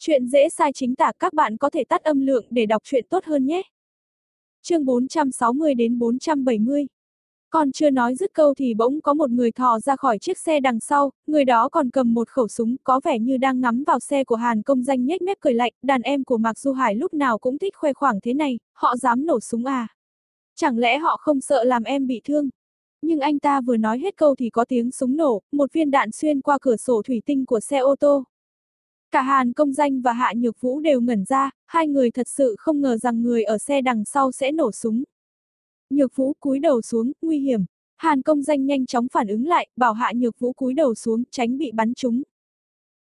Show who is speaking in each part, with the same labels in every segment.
Speaker 1: Chuyện dễ sai chính tả các bạn có thể tắt âm lượng để đọc chuyện tốt hơn nhé. Chương 460 đến 470 Còn chưa nói dứt câu thì bỗng có một người thò ra khỏi chiếc xe đằng sau, người đó còn cầm một khẩu súng có vẻ như đang ngắm vào xe của Hàn công danh nhếch mép cười lạnh, đàn em của Mạc Du Hải lúc nào cũng thích khoe khoảng thế này, họ dám nổ súng à? Chẳng lẽ họ không sợ làm em bị thương? Nhưng anh ta vừa nói hết câu thì có tiếng súng nổ, một viên đạn xuyên qua cửa sổ thủy tinh của xe ô tô. Cả Hàn Công Danh và Hạ Nhược Vũ đều ngẩn ra, hai người thật sự không ngờ rằng người ở xe đằng sau sẽ nổ súng. Nhược Vũ cúi đầu xuống, nguy hiểm. Hàn Công Danh nhanh chóng phản ứng lại, bảo Hạ Nhược Vũ cúi đầu xuống, tránh bị bắn trúng.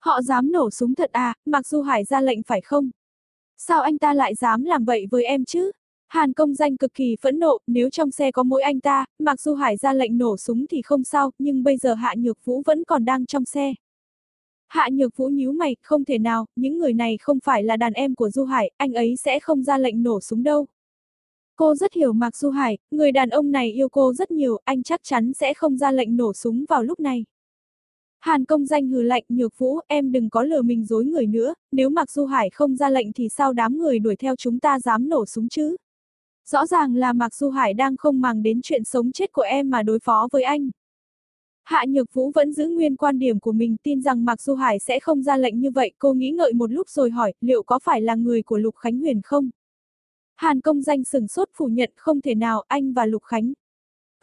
Speaker 1: Họ dám nổ súng thật à, mặc dù Hải ra lệnh phải không? Sao anh ta lại dám làm vậy với em chứ? Hàn công danh cực kỳ phẫn nộ, nếu trong xe có mỗi anh ta, mặc dù Hải ra lệnh nổ súng thì không sao, nhưng bây giờ Hạ Nhược Vũ vẫn còn đang trong xe. Hạ Nhược Vũ nhíu mày, không thể nào, những người này không phải là đàn em của Du Hải, anh ấy sẽ không ra lệnh nổ súng đâu. Cô rất hiểu Mạc Du Hải, người đàn ông này yêu cô rất nhiều, anh chắc chắn sẽ không ra lệnh nổ súng vào lúc này. Hàn công danh hừ lạnh nhược vũ, em đừng có lừa mình dối người nữa, nếu Mạc Du Hải không ra lệnh thì sao đám người đuổi theo chúng ta dám nổ súng chứ? Rõ ràng là Mạc Du Hải đang không màng đến chuyện sống chết của em mà đối phó với anh. Hạ Nhược Vũ vẫn giữ nguyên quan điểm của mình tin rằng Mạc Du Hải sẽ không ra lệnh như vậy, cô nghĩ ngợi một lúc rồi hỏi, liệu có phải là người của Lục Khánh Huyền không? Hàn công danh sừng sốt phủ nhận không thể nào, anh và Lục Khánh.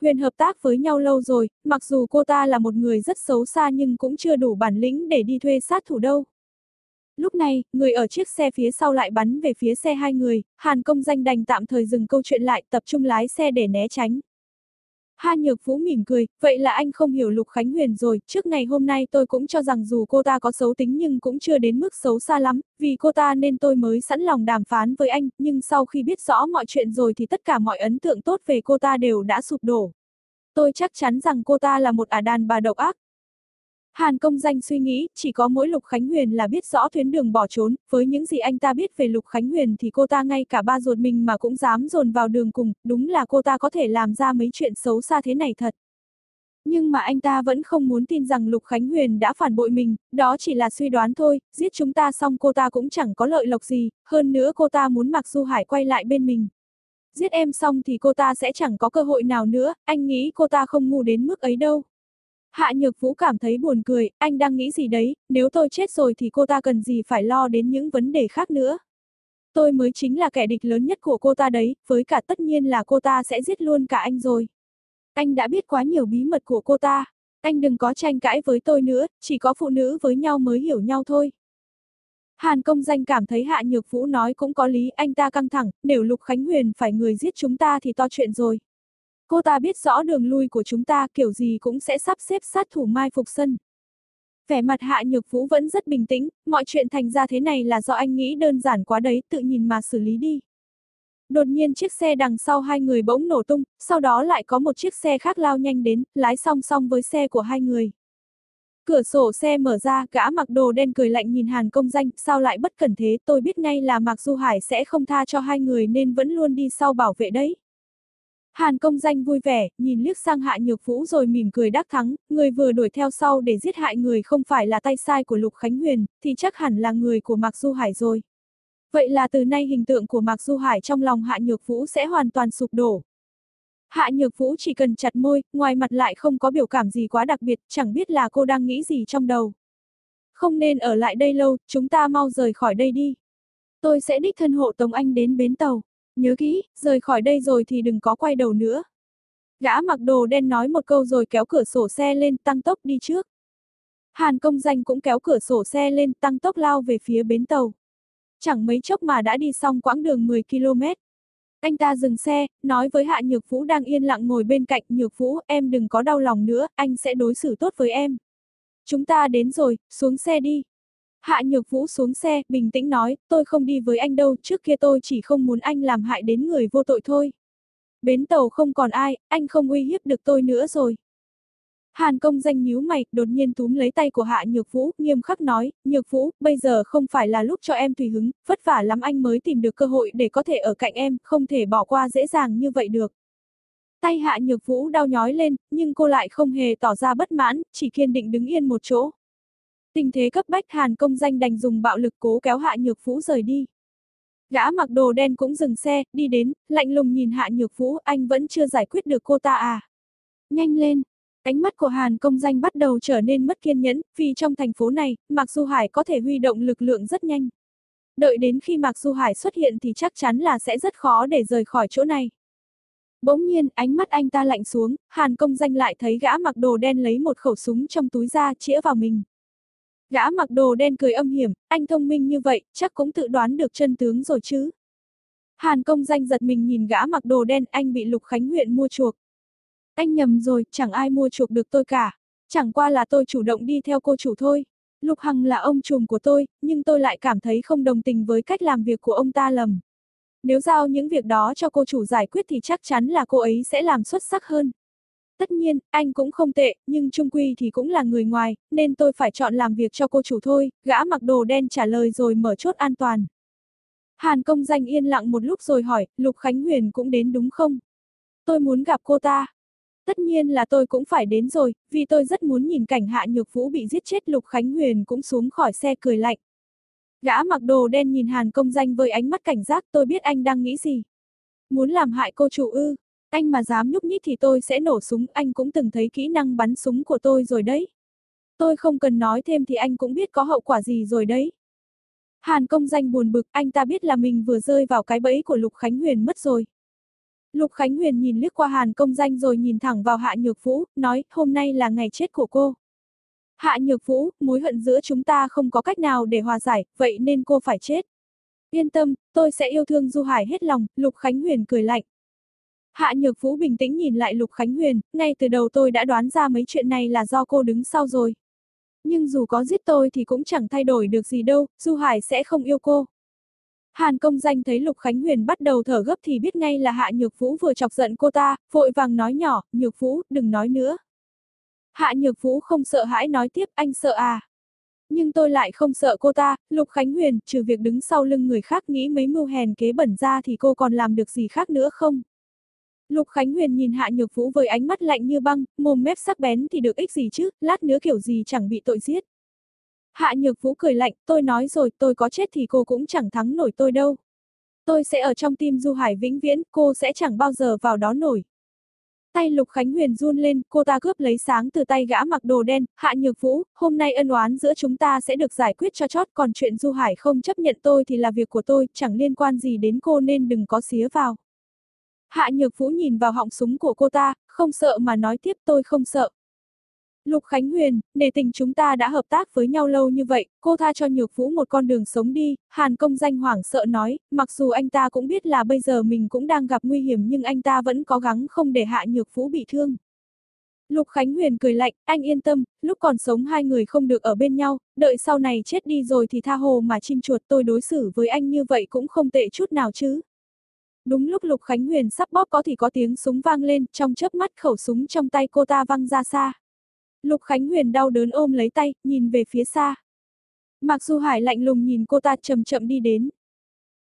Speaker 1: Huyền hợp tác với nhau lâu rồi, mặc dù cô ta là một người rất xấu xa nhưng cũng chưa đủ bản lĩnh để đi thuê sát thủ đâu. Lúc này, người ở chiếc xe phía sau lại bắn về phía xe hai người, Hàn công danh đành tạm thời dừng câu chuyện lại tập trung lái xe để né tránh. Ha Nhược Vũ mỉm cười, vậy là anh không hiểu Lục Khánh Huyền rồi, trước ngày hôm nay tôi cũng cho rằng dù cô ta có xấu tính nhưng cũng chưa đến mức xấu xa lắm, vì cô ta nên tôi mới sẵn lòng đàm phán với anh, nhưng sau khi biết rõ mọi chuyện rồi thì tất cả mọi ấn tượng tốt về cô ta đều đã sụp đổ. Tôi chắc chắn rằng cô ta là một ả đàn bà độc ác, Hàn công danh suy nghĩ, chỉ có mỗi Lục Khánh Huyền là biết rõ tuyến đường bỏ trốn, với những gì anh ta biết về Lục Khánh Huyền thì cô ta ngay cả ba ruột mình mà cũng dám dồn vào đường cùng, đúng là cô ta có thể làm ra mấy chuyện xấu xa thế này thật. Nhưng mà anh ta vẫn không muốn tin rằng Lục Khánh Huyền đã phản bội mình, đó chỉ là suy đoán thôi, giết chúng ta xong cô ta cũng chẳng có lợi lộc gì, hơn nữa cô ta muốn mặc Du Hải quay lại bên mình. Giết em xong thì cô ta sẽ chẳng có cơ hội nào nữa, anh nghĩ cô ta không ngu đến mức ấy đâu. Hạ Nhược Vũ cảm thấy buồn cười, anh đang nghĩ gì đấy, nếu tôi chết rồi thì cô ta cần gì phải lo đến những vấn đề khác nữa. Tôi mới chính là kẻ địch lớn nhất của cô ta đấy, với cả tất nhiên là cô ta sẽ giết luôn cả anh rồi. Anh đã biết quá nhiều bí mật của cô ta, anh đừng có tranh cãi với tôi nữa, chỉ có phụ nữ với nhau mới hiểu nhau thôi. Hàn công danh cảm thấy Hạ Nhược Vũ nói cũng có lý, anh ta căng thẳng, nếu Lục Khánh Huyền phải người giết chúng ta thì to chuyện rồi. Cô ta biết rõ đường lui của chúng ta kiểu gì cũng sẽ sắp xếp sát thủ mai phục sân. Vẻ mặt Hạ Nhược Vũ vẫn rất bình tĩnh, mọi chuyện thành ra thế này là do anh nghĩ đơn giản quá đấy, tự nhìn mà xử lý đi. Đột nhiên chiếc xe đằng sau hai người bỗng nổ tung, sau đó lại có một chiếc xe khác lao nhanh đến, lái song song với xe của hai người. Cửa sổ xe mở ra, gã mặc đồ đen cười lạnh nhìn Hàn công danh, sao lại bất cẩn thế, tôi biết ngay là Mạc Du Hải sẽ không tha cho hai người nên vẫn luôn đi sau bảo vệ đấy. Hàn công danh vui vẻ, nhìn liếc sang hạ nhược vũ rồi mỉm cười đắc thắng, người vừa đuổi theo sau để giết hại người không phải là tay sai của Lục Khánh Huyền, thì chắc hẳn là người của Mạc Du Hải rồi. Vậy là từ nay hình tượng của Mạc Du Hải trong lòng hạ nhược vũ sẽ hoàn toàn sụp đổ. Hạ nhược vũ chỉ cần chặt môi, ngoài mặt lại không có biểu cảm gì quá đặc biệt, chẳng biết là cô đang nghĩ gì trong đầu. Không nên ở lại đây lâu, chúng ta mau rời khỏi đây đi. Tôi sẽ đích thân hộ tống anh đến bến tàu. Nhớ kỹ, rời khỏi đây rồi thì đừng có quay đầu nữa. Gã mặc đồ đen nói một câu rồi kéo cửa sổ xe lên tăng tốc đi trước. Hàn công danh cũng kéo cửa sổ xe lên tăng tốc lao về phía bến tàu. Chẳng mấy chốc mà đã đi xong quãng đường 10 km. Anh ta dừng xe, nói với Hạ Nhược Vũ đang yên lặng ngồi bên cạnh Nhược Vũ, em đừng có đau lòng nữa, anh sẽ đối xử tốt với em. Chúng ta đến rồi, xuống xe đi. Hạ Nhược Vũ xuống xe, bình tĩnh nói, tôi không đi với anh đâu, trước kia tôi chỉ không muốn anh làm hại đến người vô tội thôi. Bến tàu không còn ai, anh không uy hiếp được tôi nữa rồi. Hàn công danh nhíu mày, đột nhiên túm lấy tay của Hạ Nhược Vũ, nghiêm khắc nói, Nhược Vũ, bây giờ không phải là lúc cho em tùy hứng, vất vả lắm anh mới tìm được cơ hội để có thể ở cạnh em, không thể bỏ qua dễ dàng như vậy được. Tay Hạ Nhược Vũ đau nhói lên, nhưng cô lại không hề tỏ ra bất mãn, chỉ kiên định đứng yên một chỗ. Tình thế cấp bách Hàn công danh đành dùng bạo lực cố kéo Hạ Nhược Vũ rời đi. Gã mặc đồ đen cũng dừng xe, đi đến, lạnh lùng nhìn Hạ Nhược Vũ, anh vẫn chưa giải quyết được cô ta à. Nhanh lên, ánh mắt của Hàn công danh bắt đầu trở nên mất kiên nhẫn, vì trong thành phố này, Mạc Du Hải có thể huy động lực lượng rất nhanh. Đợi đến khi Mạc Du Hải xuất hiện thì chắc chắn là sẽ rất khó để rời khỏi chỗ này. Bỗng nhiên, ánh mắt anh ta lạnh xuống, Hàn công danh lại thấy gã mặc đồ đen lấy một khẩu súng trong túi ra chĩa vào mình. Gã mặc đồ đen cười âm hiểm, anh thông minh như vậy, chắc cũng tự đoán được chân tướng rồi chứ. Hàn công danh giật mình nhìn gã mặc đồ đen, anh bị Lục Khánh huyện mua chuộc. Anh nhầm rồi, chẳng ai mua chuộc được tôi cả. Chẳng qua là tôi chủ động đi theo cô chủ thôi. Lục Hằng là ông trùm của tôi, nhưng tôi lại cảm thấy không đồng tình với cách làm việc của ông ta lầm. Nếu giao những việc đó cho cô chủ giải quyết thì chắc chắn là cô ấy sẽ làm xuất sắc hơn. Tất nhiên, anh cũng không tệ, nhưng trung quy thì cũng là người ngoài, nên tôi phải chọn làm việc cho cô chủ thôi, gã mặc đồ đen trả lời rồi mở chốt an toàn. Hàn công danh yên lặng một lúc rồi hỏi, Lục Khánh Huyền cũng đến đúng không? Tôi muốn gặp cô ta. Tất nhiên là tôi cũng phải đến rồi, vì tôi rất muốn nhìn cảnh Hạ Nhược Vũ bị giết chết Lục Khánh Huyền cũng xuống khỏi xe cười lạnh. Gã mặc đồ đen nhìn Hàn công danh với ánh mắt cảnh giác tôi biết anh đang nghĩ gì. Muốn làm hại cô chủ ư, anh mà dám nhúc nhích thì tôi sẽ nổ súng, anh cũng từng thấy kỹ năng bắn súng của tôi rồi đấy. Tôi không cần nói thêm thì anh cũng biết có hậu quả gì rồi đấy. Hàn công danh buồn bực, anh ta biết là mình vừa rơi vào cái bẫy của Lục Khánh Huyền mất rồi. Lục Khánh Huyền nhìn liếc qua Hàn công danh rồi nhìn thẳng vào Hạ Nhược Vũ, nói, hôm nay là ngày chết của cô. Hạ Nhược Vũ, mối hận giữa chúng ta không có cách nào để hòa giải, vậy nên cô phải chết. Yên tâm, tôi sẽ yêu thương Du Hải hết lòng, Lục Khánh Huyền cười lạnh. Hạ Nhược Vũ bình tĩnh nhìn lại Lục Khánh Huyền, ngay từ đầu tôi đã đoán ra mấy chuyện này là do cô đứng sau rồi. Nhưng dù có giết tôi thì cũng chẳng thay đổi được gì đâu, Du Hải sẽ không yêu cô. Hàn công danh thấy Lục Khánh Huyền bắt đầu thở gấp thì biết ngay là Hạ Nhược Vũ vừa chọc giận cô ta, vội vàng nói nhỏ, Nhược Vũ, đừng nói nữa. Hạ Nhược Vũ không sợ hãi nói tiếp, anh sợ à? Nhưng tôi lại không sợ cô ta, Lục Khánh Huyền, trừ việc đứng sau lưng người khác nghĩ mấy mưu hèn kế bẩn ra thì cô còn làm được gì khác nữa không? Lục Khánh Huyền nhìn Hạ Nhược Vũ với ánh mắt lạnh như băng, mồm mép sắc bén thì được ích gì chứ, lát nữa kiểu gì chẳng bị tội giết. Hạ Nhược Vũ cười lạnh, tôi nói rồi, tôi có chết thì cô cũng chẳng thắng nổi tôi đâu. Tôi sẽ ở trong tim Du Hải vĩnh viễn, cô sẽ chẳng bao giờ vào đó nổi. Tay Lục Khánh Huyền run lên, cô ta cướp lấy sáng từ tay gã mặc đồ đen, Hạ Nhược Vũ, hôm nay ân oán giữa chúng ta sẽ được giải quyết cho chót, còn chuyện Du Hải không chấp nhận tôi thì là việc của tôi, chẳng liên quan gì đến cô nên đừng có xía vào. Hạ Nhược Vũ nhìn vào họng súng của cô ta, không sợ mà nói tiếp tôi không sợ. Lục Khánh Huyền, nề tình chúng ta đã hợp tác với nhau lâu như vậy, cô tha cho Nhược Vũ một con đường sống đi, Hàn công danh hoảng sợ nói, mặc dù anh ta cũng biết là bây giờ mình cũng đang gặp nguy hiểm nhưng anh ta vẫn cố gắng không để Hạ Nhược Vũ bị thương. Lục Khánh Huyền cười lạnh, anh yên tâm, lúc còn sống hai người không được ở bên nhau, đợi sau này chết đi rồi thì tha hồ mà chim chuột tôi đối xử với anh như vậy cũng không tệ chút nào chứ. Đúng lúc Lục Khánh Huyền sắp bóp có thì có tiếng súng vang lên, trong chớp mắt khẩu súng trong tay cô ta văng ra xa. Lục Khánh Huyền đau đớn ôm lấy tay, nhìn về phía xa. Mạc Du Hải lạnh lùng nhìn cô ta chậm chậm đi đến.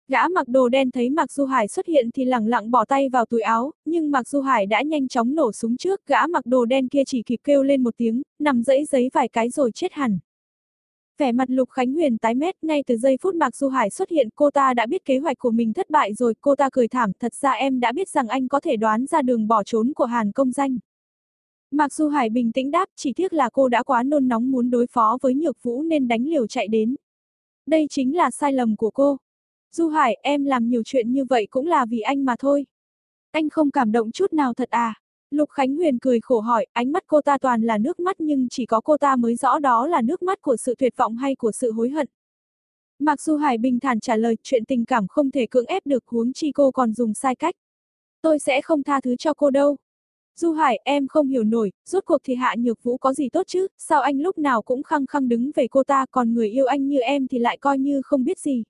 Speaker 1: Gã mặc đồ đen thấy Mạc Du Hải xuất hiện thì lẳng lặng bỏ tay vào túi áo, nhưng Mạc Du Hải đã nhanh chóng nổ súng trước, gã mặc đồ đen kia chỉ kịp kêu lên một tiếng, nằm dẫy giấy vài cái rồi chết hẳn. Vẻ mặt Lục Khánh Huyền tái mét, ngay từ giây phút Mạc Du Hải xuất hiện cô ta đã biết kế hoạch của mình thất bại rồi, cô ta cười thảm, thật ra em đã biết rằng anh có thể đoán ra đường bỏ trốn của Hàn công danh. Mạc Du Hải bình tĩnh đáp, chỉ tiếc là cô đã quá nôn nóng muốn đối phó với Nhược Vũ nên đánh liều chạy đến. Đây chính là sai lầm của cô. Du Hải, em làm nhiều chuyện như vậy cũng là vì anh mà thôi. Anh không cảm động chút nào thật à? Lục Khánh Huyền cười khổ hỏi, ánh mắt cô ta toàn là nước mắt nhưng chỉ có cô ta mới rõ đó là nước mắt của sự tuyệt vọng hay của sự hối hận. Mặc Du Hải bình thản trả lời, chuyện tình cảm không thể cưỡng ép được huống chi cô còn dùng sai cách. Tôi sẽ không tha thứ cho cô đâu. Du Hải, em không hiểu nổi, rốt cuộc thì Hạ Nhược Vũ có gì tốt chứ, sao anh lúc nào cũng khăng khăng đứng về cô ta, còn người yêu anh như em thì lại coi như không biết gì.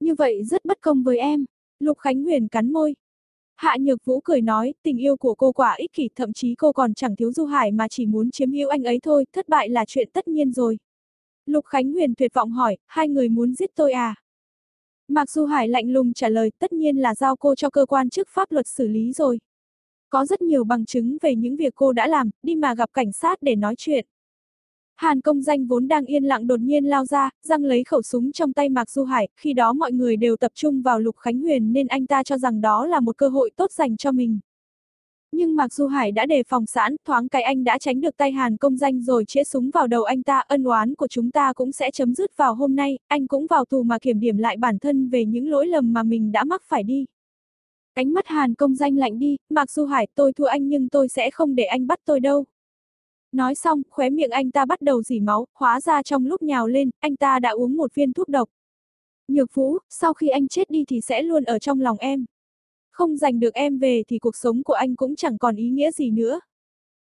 Speaker 1: Như vậy rất bất công với em. Lục Khánh Huyền cắn môi. Hạ Nhược Vũ cười nói, tình yêu của cô quả ích kỷ, thậm chí cô còn chẳng thiếu Du Hải mà chỉ muốn chiếm hữu anh ấy thôi, thất bại là chuyện tất nhiên rồi. Lục Khánh Huyền tuyệt vọng hỏi, hai người muốn giết tôi à? Mạc Du Hải lạnh lùng trả lời, tất nhiên là giao cô cho cơ quan chức pháp luật xử lý rồi. Có rất nhiều bằng chứng về những việc cô đã làm, đi mà gặp cảnh sát để nói chuyện. Hàn công danh vốn đang yên lặng đột nhiên lao ra, răng lấy khẩu súng trong tay Mạc Du Hải, khi đó mọi người đều tập trung vào Lục Khánh Huyền nên anh ta cho rằng đó là một cơ hội tốt dành cho mình. Nhưng Mạc Du Hải đã đề phòng sẵn, thoáng cái anh đã tránh được tay Hàn công danh rồi chĩa súng vào đầu anh ta, ân oán của chúng ta cũng sẽ chấm dứt vào hôm nay, anh cũng vào tù mà kiểm điểm lại bản thân về những lỗi lầm mà mình đã mắc phải đi. Cánh mắt Hàn công danh lạnh đi, Mạc Du Hải tôi thua anh nhưng tôi sẽ không để anh bắt tôi đâu. Nói xong, khóe miệng anh ta bắt đầu dỉ máu, hóa ra trong lúc nhào lên, anh ta đã uống một viên thuốc độc. Nhược Vũ, sau khi anh chết đi thì sẽ luôn ở trong lòng em. Không giành được em về thì cuộc sống của anh cũng chẳng còn ý nghĩa gì nữa.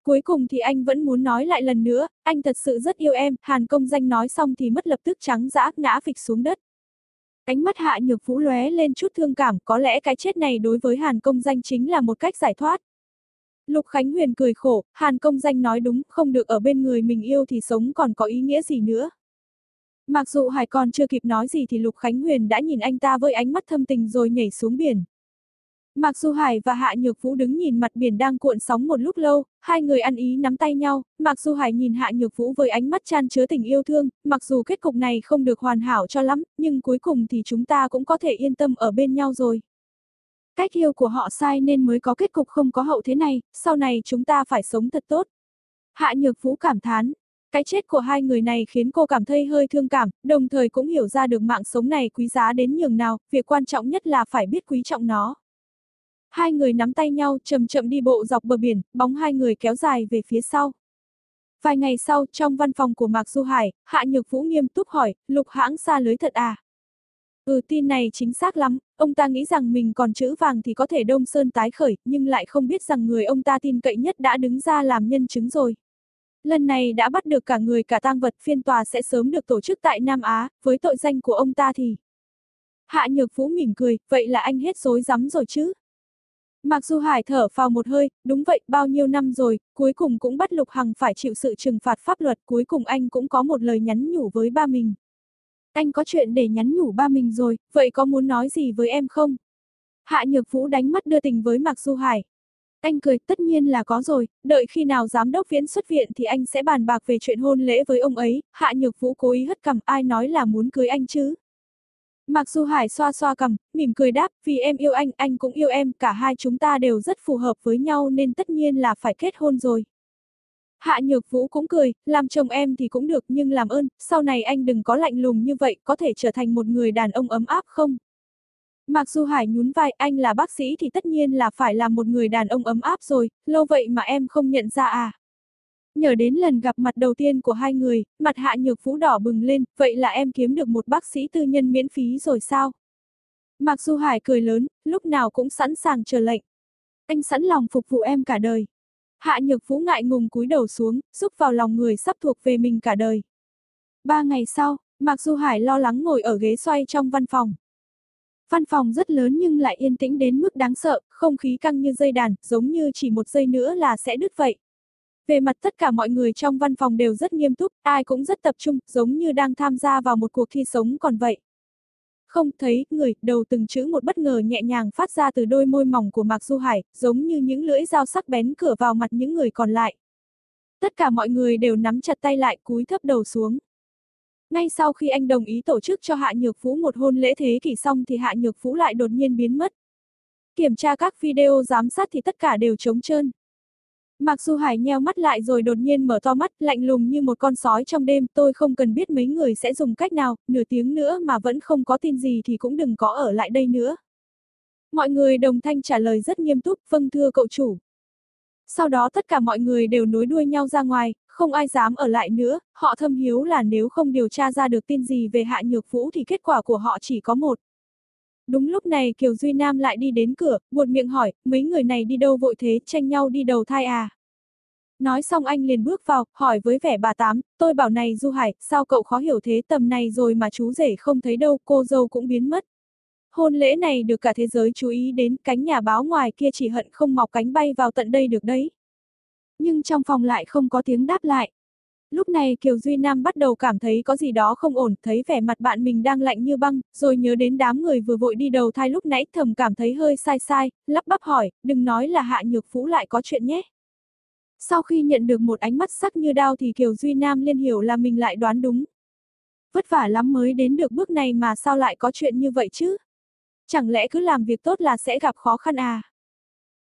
Speaker 1: Cuối cùng thì anh vẫn muốn nói lại lần nữa, anh thật sự rất yêu em, Hàn công danh nói xong thì mất lập tức trắng dã ngã phịch xuống đất. Ánh mắt hạ nhược vũ lóe lên chút thương cảm, có lẽ cái chết này đối với Hàn công danh chính là một cách giải thoát. Lục Khánh Huyền cười khổ, Hàn công danh nói đúng, không được ở bên người mình yêu thì sống còn có ý nghĩa gì nữa. Mặc dù Hải còn chưa kịp nói gì thì Lục Khánh Huyền đã nhìn anh ta với ánh mắt thâm tình rồi nhảy xuống biển. Mặc dù Hải và Hạ Nhược Vũ đứng nhìn mặt biển đang cuộn sóng một lúc lâu, hai người ăn ý nắm tay nhau, mặc dù Hải nhìn Hạ Nhược Vũ với ánh mắt chan chứa tình yêu thương, mặc dù kết cục này không được hoàn hảo cho lắm, nhưng cuối cùng thì chúng ta cũng có thể yên tâm ở bên nhau rồi. Cách yêu của họ sai nên mới có kết cục không có hậu thế này, sau này chúng ta phải sống thật tốt. Hạ Nhược Vũ cảm thán. Cái chết của hai người này khiến cô cảm thấy hơi thương cảm, đồng thời cũng hiểu ra được mạng sống này quý giá đến nhường nào, việc quan trọng nhất là phải biết quý trọng nó. Hai người nắm tay nhau chậm chậm đi bộ dọc bờ biển, bóng hai người kéo dài về phía sau. Vài ngày sau, trong văn phòng của Mạc Du Hải, Hạ Nhược Vũ nghiêm túc hỏi, lục hãng xa lưới thật à? Ừ tin này chính xác lắm, ông ta nghĩ rằng mình còn chữ vàng thì có thể đông sơn tái khởi, nhưng lại không biết rằng người ông ta tin cậy nhất đã đứng ra làm nhân chứng rồi. Lần này đã bắt được cả người cả tang vật phiên tòa sẽ sớm được tổ chức tại Nam Á, với tội danh của ông ta thì. Hạ Nhược Vũ mỉm cười, vậy là anh hết dối rắm rồi chứ? Mặc dù Hải thở vào một hơi, đúng vậy, bao nhiêu năm rồi, cuối cùng cũng bắt Lục Hằng phải chịu sự trừng phạt pháp luật, cuối cùng anh cũng có một lời nhắn nhủ với ba mình. Anh có chuyện để nhắn nhủ ba mình rồi, vậy có muốn nói gì với em không? Hạ Nhược Vũ đánh mắt đưa tình với Mạc Du Hải. Anh cười, tất nhiên là có rồi, đợi khi nào giám đốc viễn xuất viện thì anh sẽ bàn bạc về chuyện hôn lễ với ông ấy, Hạ Nhược Vũ cố ý hất cằm, ai nói là muốn cưới anh chứ? Mạc Du Hải xoa xoa cầm, mỉm cười đáp, vì em yêu anh, anh cũng yêu em, cả hai chúng ta đều rất phù hợp với nhau nên tất nhiên là phải kết hôn rồi. Hạ Nhược Vũ cũng cười, làm chồng em thì cũng được nhưng làm ơn, sau này anh đừng có lạnh lùng như vậy, có thể trở thành một người đàn ông ấm áp không? Mặc Du Hải nhún vai, anh là bác sĩ thì tất nhiên là phải là một người đàn ông ấm áp rồi, lâu vậy mà em không nhận ra à? Nhờ đến lần gặp mặt đầu tiên của hai người, mặt hạ nhược vũ đỏ bừng lên, vậy là em kiếm được một bác sĩ tư nhân miễn phí rồi sao? Mặc Du Hải cười lớn, lúc nào cũng sẵn sàng chờ lệnh. Anh sẵn lòng phục vụ em cả đời. Hạ nhược vũ ngại ngùng cúi đầu xuống, xúc vào lòng người sắp thuộc về mình cả đời. Ba ngày sau, Mạc Du Hải lo lắng ngồi ở ghế xoay trong văn phòng. Văn phòng rất lớn nhưng lại yên tĩnh đến mức đáng sợ, không khí căng như dây đàn, giống như chỉ một giây nữa là sẽ đứt vậy. Về mặt tất cả mọi người trong văn phòng đều rất nghiêm túc, ai cũng rất tập trung, giống như đang tham gia vào một cuộc thi sống còn vậy. Không thấy, người, đầu từng chữ một bất ngờ nhẹ nhàng phát ra từ đôi môi mỏng của Mạc Du Hải, giống như những lưỡi dao sắc bén cửa vào mặt những người còn lại. Tất cả mọi người đều nắm chặt tay lại cúi thấp đầu xuống. Ngay sau khi anh đồng ý tổ chức cho Hạ Nhược Phú một hôn lễ thế kỷ xong thì Hạ Nhược Phú lại đột nhiên biến mất. Kiểm tra các video giám sát thì tất cả đều trống trơn mặc dù Hải nheo mắt lại rồi đột nhiên mở to mắt, lạnh lùng như một con sói trong đêm, tôi không cần biết mấy người sẽ dùng cách nào, nửa tiếng nữa mà vẫn không có tin gì thì cũng đừng có ở lại đây nữa. Mọi người đồng thanh trả lời rất nghiêm túc, vâng thưa cậu chủ. Sau đó tất cả mọi người đều nối đuôi nhau ra ngoài, không ai dám ở lại nữa, họ thâm hiếu là nếu không điều tra ra được tin gì về Hạ Nhược Vũ thì kết quả của họ chỉ có một. Đúng lúc này Kiều Duy Nam lại đi đến cửa, buột miệng hỏi, mấy người này đi đâu vội thế, tranh nhau đi đầu thai à? Nói xong anh liền bước vào, hỏi với vẻ bà tám, tôi bảo này Du Hải, sao cậu khó hiểu thế tầm này rồi mà chú rể không thấy đâu, cô dâu cũng biến mất. Hôn lễ này được cả thế giới chú ý đến, cánh nhà báo ngoài kia chỉ hận không mọc cánh bay vào tận đây được đấy. Nhưng trong phòng lại không có tiếng đáp lại. Lúc này Kiều Duy Nam bắt đầu cảm thấy có gì đó không ổn, thấy vẻ mặt bạn mình đang lạnh như băng, rồi nhớ đến đám người vừa vội đi đầu thai lúc nãy thầm cảm thấy hơi sai sai, lắp bắp hỏi, đừng nói là hạ nhược phú lại có chuyện nhé. Sau khi nhận được một ánh mắt sắc như đao thì Kiều Duy Nam liên hiểu là mình lại đoán đúng. Vất vả lắm mới đến được bước này mà sao lại có chuyện như vậy chứ? Chẳng lẽ cứ làm việc tốt là sẽ gặp khó khăn à?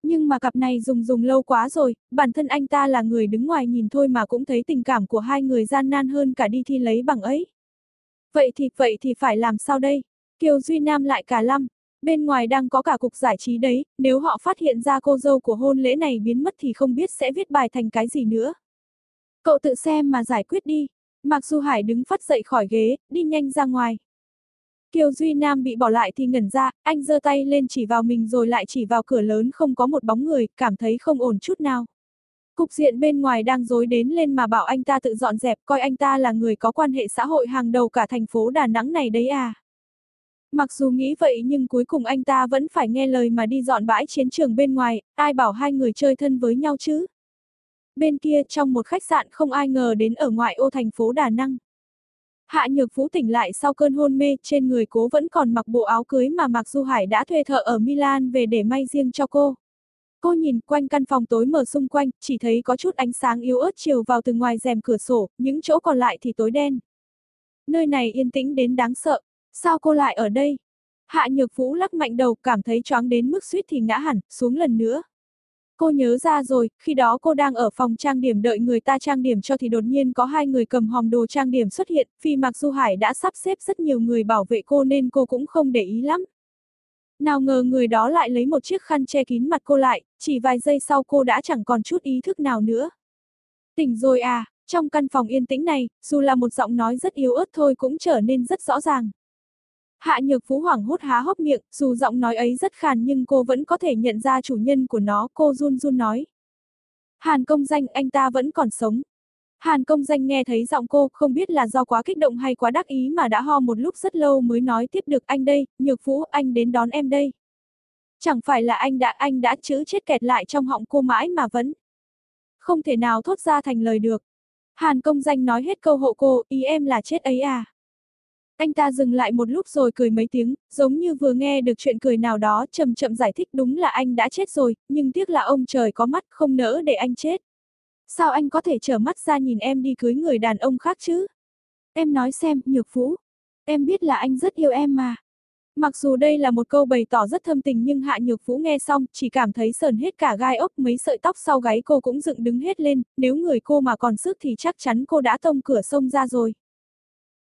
Speaker 1: Nhưng mà cặp này dùng dùng lâu quá rồi, bản thân anh ta là người đứng ngoài nhìn thôi mà cũng thấy tình cảm của hai người gian nan hơn cả đi thi lấy bằng ấy. Vậy thì, vậy thì phải làm sao đây? Kiều Duy Nam lại cả lăm, bên ngoài đang có cả cục giải trí đấy, nếu họ phát hiện ra cô dâu của hôn lễ này biến mất thì không biết sẽ viết bài thành cái gì nữa. Cậu tự xem mà giải quyết đi. Mặc dù Hải đứng phát dậy khỏi ghế, đi nhanh ra ngoài. Kiều Duy Nam bị bỏ lại thì ngẩn ra, anh giơ tay lên chỉ vào mình rồi lại chỉ vào cửa lớn không có một bóng người, cảm thấy không ổn chút nào. Cục diện bên ngoài đang dối đến lên mà bảo anh ta tự dọn dẹp, coi anh ta là người có quan hệ xã hội hàng đầu cả thành phố Đà Nẵng này đấy à. Mặc dù nghĩ vậy nhưng cuối cùng anh ta vẫn phải nghe lời mà đi dọn bãi chiến trường bên ngoài, ai bảo hai người chơi thân với nhau chứ. Bên kia trong một khách sạn không ai ngờ đến ở ngoại ô thành phố Đà Nẵng. Hạ Nhược Vũ tỉnh lại sau cơn hôn mê, trên người cố vẫn còn mặc bộ áo cưới mà Mạc Du Hải đã thuê thợ ở Milan về để may riêng cho cô. Cô nhìn quanh căn phòng tối mở xung quanh, chỉ thấy có chút ánh sáng yếu ớt chiều vào từ ngoài rèm cửa sổ, những chỗ còn lại thì tối đen. Nơi này yên tĩnh đến đáng sợ. Sao cô lại ở đây? Hạ Nhược Vũ lắc mạnh đầu, cảm thấy choáng đến mức suýt thì ngã hẳn, xuống lần nữa. Cô nhớ ra rồi, khi đó cô đang ở phòng trang điểm đợi người ta trang điểm cho thì đột nhiên có hai người cầm hòm đồ trang điểm xuất hiện, vì Mạc Du Hải đã sắp xếp rất nhiều người bảo vệ cô nên cô cũng không để ý lắm. Nào ngờ người đó lại lấy một chiếc khăn che kín mặt cô lại, chỉ vài giây sau cô đã chẳng còn chút ý thức nào nữa. Tỉnh rồi à, trong căn phòng yên tĩnh này, dù là một giọng nói rất yếu ớt thôi cũng trở nên rất rõ ràng. Hạ Nhược Phú hoảng hốt há hốc miệng, dù giọng nói ấy rất khàn nhưng cô vẫn có thể nhận ra chủ nhân của nó, cô run run nói. Hàn công danh anh ta vẫn còn sống. Hàn công danh nghe thấy giọng cô, không biết là do quá kích động hay quá đắc ý mà đã ho một lúc rất lâu mới nói tiếp được anh đây, Nhược Phú, anh đến đón em đây. Chẳng phải là anh đã anh đã chữ chết kẹt lại trong họng cô mãi mà vẫn. Không thể nào thốt ra thành lời được. Hàn công danh nói hết câu hộ cô, ý em là chết ấy à. Anh ta dừng lại một lúc rồi cười mấy tiếng, giống như vừa nghe được chuyện cười nào đó, chậm chậm giải thích đúng là anh đã chết rồi, nhưng tiếc là ông trời có mắt không nỡ để anh chết. Sao anh có thể trở mắt ra nhìn em đi cưới người đàn ông khác chứ? Em nói xem, Nhược vũ. Em biết là anh rất yêu em mà. Mặc dù đây là một câu bày tỏ rất thâm tình nhưng Hạ Nhược Vũ nghe xong chỉ cảm thấy sờn hết cả gai ốc mấy sợi tóc sau gáy cô cũng dựng đứng hết lên, nếu người cô mà còn sức thì chắc chắn cô đã tông cửa sông ra rồi.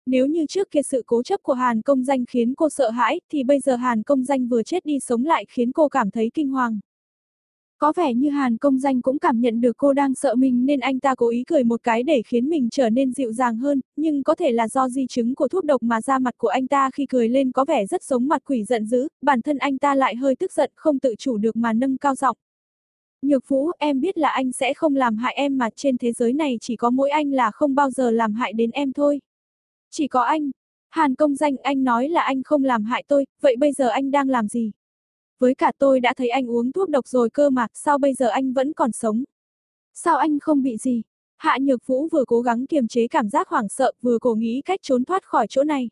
Speaker 1: Nếu như trước kia sự cố chấp của Hàn công danh khiến cô sợ hãi, thì bây giờ Hàn công danh vừa chết đi sống lại khiến cô cảm thấy kinh hoàng. Có vẻ như Hàn công danh cũng cảm nhận được cô đang sợ mình nên anh ta cố ý cười một cái để khiến mình trở nên dịu dàng hơn, nhưng có thể là do di chứng của thuốc độc mà da mặt của anh ta khi cười lên có vẻ rất giống mặt quỷ giận dữ, bản thân anh ta lại hơi tức giận không tự chủ được mà nâng cao giọng. Nhược Vũ, em biết là anh sẽ không làm hại em mà trên thế giới này chỉ có mỗi anh là không bao giờ làm hại đến em thôi. Chỉ có anh. Hàn công danh anh nói là anh không làm hại tôi, vậy bây giờ anh đang làm gì? Với cả tôi đã thấy anh uống thuốc độc rồi cơ mà, sao bây giờ anh vẫn còn sống? Sao anh không bị gì? Hạ Nhược Vũ vừa cố gắng kiềm chế cảm giác hoảng sợ, vừa cố nghĩ cách trốn thoát khỏi chỗ này.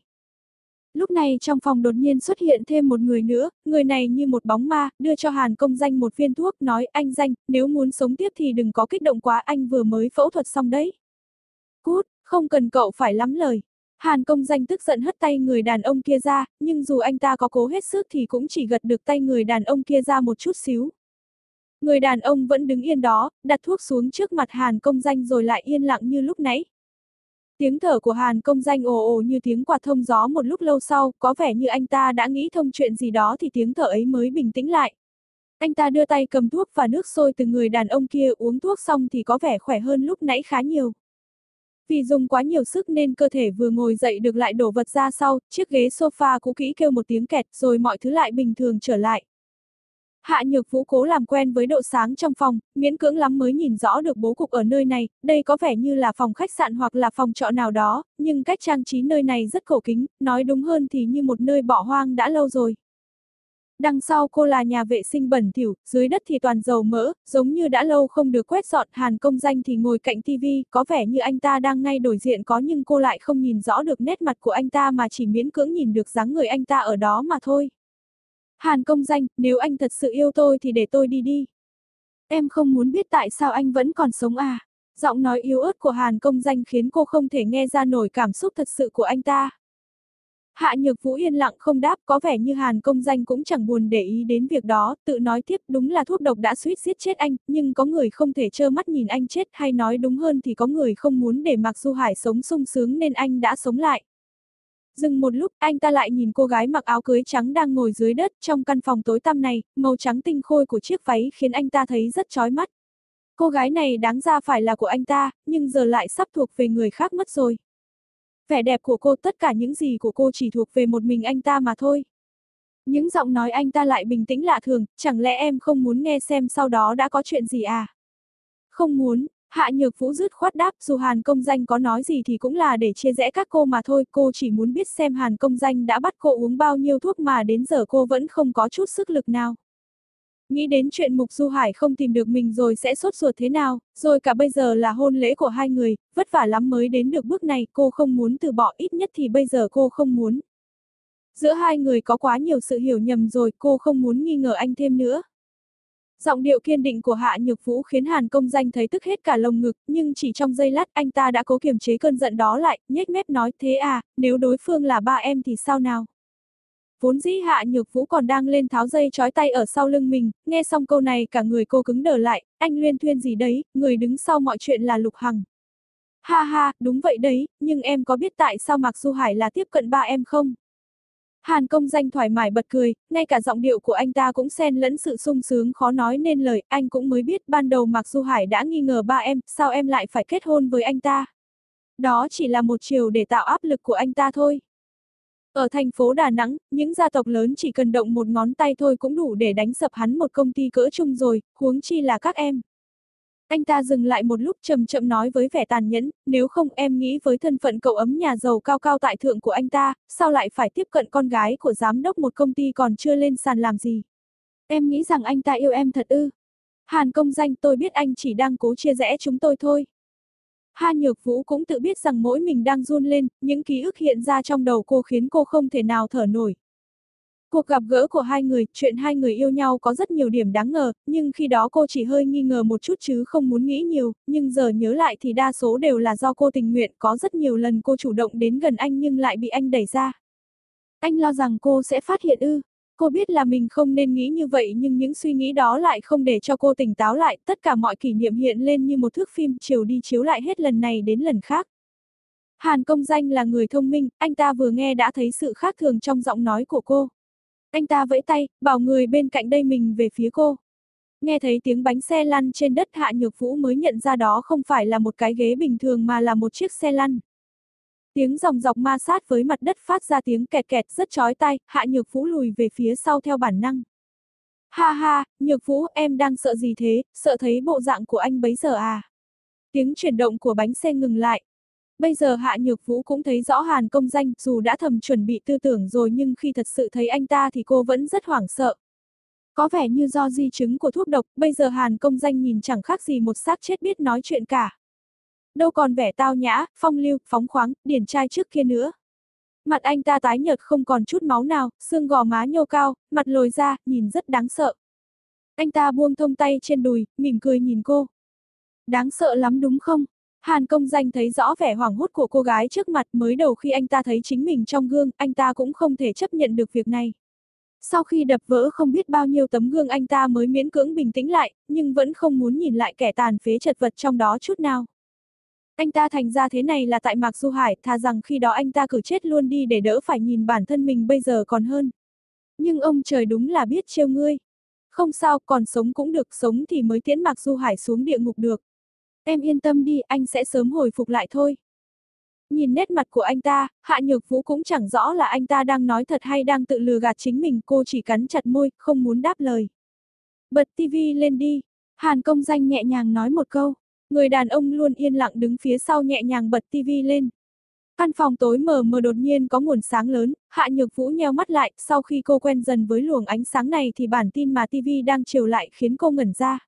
Speaker 1: Lúc này trong phòng đột nhiên xuất hiện thêm một người nữa, người này như một bóng ma, đưa cho Hàn công danh một viên thuốc, nói anh danh, nếu muốn sống tiếp thì đừng có kích động quá, anh vừa mới phẫu thuật xong đấy. Cút, không cần cậu phải lắm lời. Hàn công danh tức giận hất tay người đàn ông kia ra, nhưng dù anh ta có cố hết sức thì cũng chỉ gật được tay người đàn ông kia ra một chút xíu. Người đàn ông vẫn đứng yên đó, đặt thuốc xuống trước mặt Hàn công danh rồi lại yên lặng như lúc nãy. Tiếng thở của Hàn công danh ồ ồ như tiếng quạt thông gió một lúc lâu sau, có vẻ như anh ta đã nghĩ thông chuyện gì đó thì tiếng thở ấy mới bình tĩnh lại. Anh ta đưa tay cầm thuốc và nước sôi từ người đàn ông kia uống thuốc xong thì có vẻ khỏe hơn lúc nãy khá nhiều. Vì dùng quá nhiều sức nên cơ thể vừa ngồi dậy được lại đổ vật ra sau, chiếc ghế sofa cũ kỹ kêu một tiếng kẹt rồi mọi thứ lại bình thường trở lại. Hạ Nhược Vũ cố làm quen với độ sáng trong phòng, miễn cưỡng lắm mới nhìn rõ được bố cục ở nơi này, đây có vẻ như là phòng khách sạn hoặc là phòng trọ nào đó, nhưng cách trang trí nơi này rất cổ kính, nói đúng hơn thì như một nơi bỏ hoang đã lâu rồi. Đằng sau cô là nhà vệ sinh bẩn thỉu, dưới đất thì toàn dầu mỡ, giống như đã lâu không được quét dọn, Hàn công danh thì ngồi cạnh tivi, có vẻ như anh ta đang ngay đổi diện có nhưng cô lại không nhìn rõ được nét mặt của anh ta mà chỉ miễn cưỡng nhìn được dáng người anh ta ở đó mà thôi. Hàn công danh, nếu anh thật sự yêu tôi thì để tôi đi đi. Em không muốn biết tại sao anh vẫn còn sống à. Giọng nói yếu ớt của Hàn công danh khiến cô không thể nghe ra nổi cảm xúc thật sự của anh ta. Hạ Nhược Vũ yên lặng không đáp, có vẻ như Hàn công danh cũng chẳng buồn để ý đến việc đó, tự nói tiếp đúng là thuốc độc đã suýt giết chết anh, nhưng có người không thể trơ mắt nhìn anh chết hay nói đúng hơn thì có người không muốn để Mạc Du Hải sống sung sướng nên anh đã sống lại. Dừng một lúc, anh ta lại nhìn cô gái mặc áo cưới trắng đang ngồi dưới đất trong căn phòng tối tăm này, màu trắng tinh khôi của chiếc váy khiến anh ta thấy rất chói mắt. Cô gái này đáng ra phải là của anh ta, nhưng giờ lại sắp thuộc về người khác mất rồi. Vẻ đẹp của cô, tất cả những gì của cô chỉ thuộc về một mình anh ta mà thôi. Những giọng nói anh ta lại bình tĩnh lạ thường, chẳng lẽ em không muốn nghe xem sau đó đã có chuyện gì à? Không muốn, Hạ Nhược Vũ dứt khoát đáp, dù Hàn Công Danh có nói gì thì cũng là để chia rẽ các cô mà thôi, cô chỉ muốn biết xem Hàn Công Danh đã bắt cô uống bao nhiêu thuốc mà đến giờ cô vẫn không có chút sức lực nào. Nghĩ đến chuyện Mục Du Hải không tìm được mình rồi sẽ sốt ruột thế nào, rồi cả bây giờ là hôn lễ của hai người, vất vả lắm mới đến được bước này, cô không muốn từ bỏ ít nhất thì bây giờ cô không muốn. Giữa hai người có quá nhiều sự hiểu nhầm rồi, cô không muốn nghi ngờ anh thêm nữa. Giọng điệu kiên định của Hạ Nhược Vũ khiến Hàn Công Danh thấy tức hết cả lồng ngực, nhưng chỉ trong giây lát anh ta đã cố kiềm chế cơn giận đó lại, nhếch mép nói thế à, nếu đối phương là ba em thì sao nào? Vốn dĩ Hạ Nhược Vũ còn đang lên tháo dây trói tay ở sau lưng mình, nghe xong câu này cả người cô cứng đờ lại, anh luyên thuyên gì đấy, người đứng sau mọi chuyện là Lục Hằng. Ha ha, đúng vậy đấy, nhưng em có biết tại sao Mạc Du Hải là tiếp cận ba em không? Hàn công danh thoải mái bật cười, ngay cả giọng điệu của anh ta cũng xen lẫn sự sung sướng khó nói nên lời, anh cũng mới biết ban đầu Mạc Du Hải đã nghi ngờ ba em, sao em lại phải kết hôn với anh ta? Đó chỉ là một chiều để tạo áp lực của anh ta thôi. Ở thành phố Đà Nẵng, những gia tộc lớn chỉ cần động một ngón tay thôi cũng đủ để đánh sập hắn một công ty cỡ chung rồi, huống chi là các em. Anh ta dừng lại một lúc chậm chậm nói với vẻ tàn nhẫn, nếu không em nghĩ với thân phận cậu ấm nhà giàu cao cao tại thượng của anh ta, sao lại phải tiếp cận con gái của giám đốc một công ty còn chưa lên sàn làm gì? Em nghĩ rằng anh ta yêu em thật ư? Hàn công danh tôi biết anh chỉ đang cố chia rẽ chúng tôi thôi. Ha Nhược Vũ cũng tự biết rằng mỗi mình đang run lên, những ký ức hiện ra trong đầu cô khiến cô không thể nào thở nổi. Cuộc gặp gỡ của hai người, chuyện hai người yêu nhau có rất nhiều điểm đáng ngờ, nhưng khi đó cô chỉ hơi nghi ngờ một chút chứ không muốn nghĩ nhiều, nhưng giờ nhớ lại thì đa số đều là do cô tình nguyện, có rất nhiều lần cô chủ động đến gần anh nhưng lại bị anh đẩy ra. Anh lo rằng cô sẽ phát hiện ư. Cô biết là mình không nên nghĩ như vậy nhưng những suy nghĩ đó lại không để cho cô tỉnh táo lại, tất cả mọi kỷ niệm hiện lên như một thước phim chiều đi chiếu lại hết lần này đến lần khác. Hàn công danh là người thông minh, anh ta vừa nghe đã thấy sự khác thường trong giọng nói của cô. Anh ta vẫy tay, bảo người bên cạnh đây mình về phía cô. Nghe thấy tiếng bánh xe lăn trên đất Hạ Nhược Vũ mới nhận ra đó không phải là một cái ghế bình thường mà là một chiếc xe lăn. Tiếng dòng dọc ma sát với mặt đất phát ra tiếng kẹt kẹt rất chói tai, Hạ Nhược Vũ lùi về phía sau theo bản năng. Ha ha, Nhược Vũ, em đang sợ gì thế, sợ thấy bộ dạng của anh bấy giờ à? Tiếng chuyển động của bánh xe ngừng lại, Bây giờ Hạ Nhược Vũ cũng thấy rõ Hàn công danh, dù đã thầm chuẩn bị tư tưởng rồi nhưng khi thật sự thấy anh ta thì cô vẫn rất hoảng sợ. Có vẻ như do di chứng của thuốc độc, bây giờ Hàn công danh nhìn chẳng khác gì một xác chết biết nói chuyện cả. Đâu còn vẻ tao nhã, phong lưu, phóng khoáng, điển trai trước kia nữa. Mặt anh ta tái nhợt không còn chút máu nào, xương gò má nhô cao, mặt lồi ra, nhìn rất đáng sợ. Anh ta buông thông tay trên đùi, mỉm cười nhìn cô. Đáng sợ lắm đúng không? Hàn công danh thấy rõ vẻ hoảng hốt của cô gái trước mặt mới đầu khi anh ta thấy chính mình trong gương, anh ta cũng không thể chấp nhận được việc này. Sau khi đập vỡ không biết bao nhiêu tấm gương anh ta mới miễn cưỡng bình tĩnh lại, nhưng vẫn không muốn nhìn lại kẻ tàn phế chật vật trong đó chút nào. Anh ta thành ra thế này là tại Mạc Du Hải, thà rằng khi đó anh ta cử chết luôn đi để đỡ phải nhìn bản thân mình bây giờ còn hơn. Nhưng ông trời đúng là biết trêu ngươi. Không sao, còn sống cũng được, sống thì mới tiễn Mạc Du Hải xuống địa ngục được. Em yên tâm đi, anh sẽ sớm hồi phục lại thôi. Nhìn nét mặt của anh ta, Hạ Nhược Vũ cũng chẳng rõ là anh ta đang nói thật hay đang tự lừa gạt chính mình, cô chỉ cắn chặt môi, không muốn đáp lời. Bật tivi lên đi. Hàn công danh nhẹ nhàng nói một câu. Người đàn ông luôn yên lặng đứng phía sau nhẹ nhàng bật tivi lên. Căn phòng tối mờ mờ đột nhiên có nguồn sáng lớn, Hạ Nhược Vũ nheo mắt lại, sau khi cô quen dần với luồng ánh sáng này thì bản tin mà tivi đang chiều lại khiến cô ngẩn ra.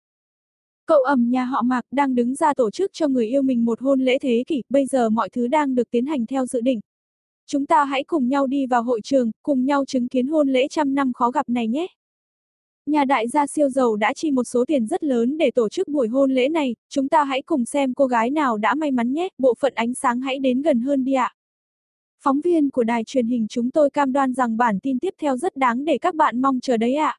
Speaker 1: Cậu ẩm nhà họ Mạc đang đứng ra tổ chức cho người yêu mình một hôn lễ thế kỷ, bây giờ mọi thứ đang được tiến hành theo dự định. Chúng ta hãy cùng nhau đi vào hội trường, cùng nhau chứng kiến hôn lễ trăm năm khó gặp này nhé. Nhà đại gia siêu giàu đã chi một số tiền rất lớn để tổ chức buổi hôn lễ này, chúng ta hãy cùng xem cô gái nào đã may mắn nhé, bộ phận ánh sáng hãy đến gần hơn đi ạ. Phóng viên của đài truyền hình chúng tôi cam đoan rằng bản tin tiếp theo rất đáng để các bạn mong chờ đấy ạ.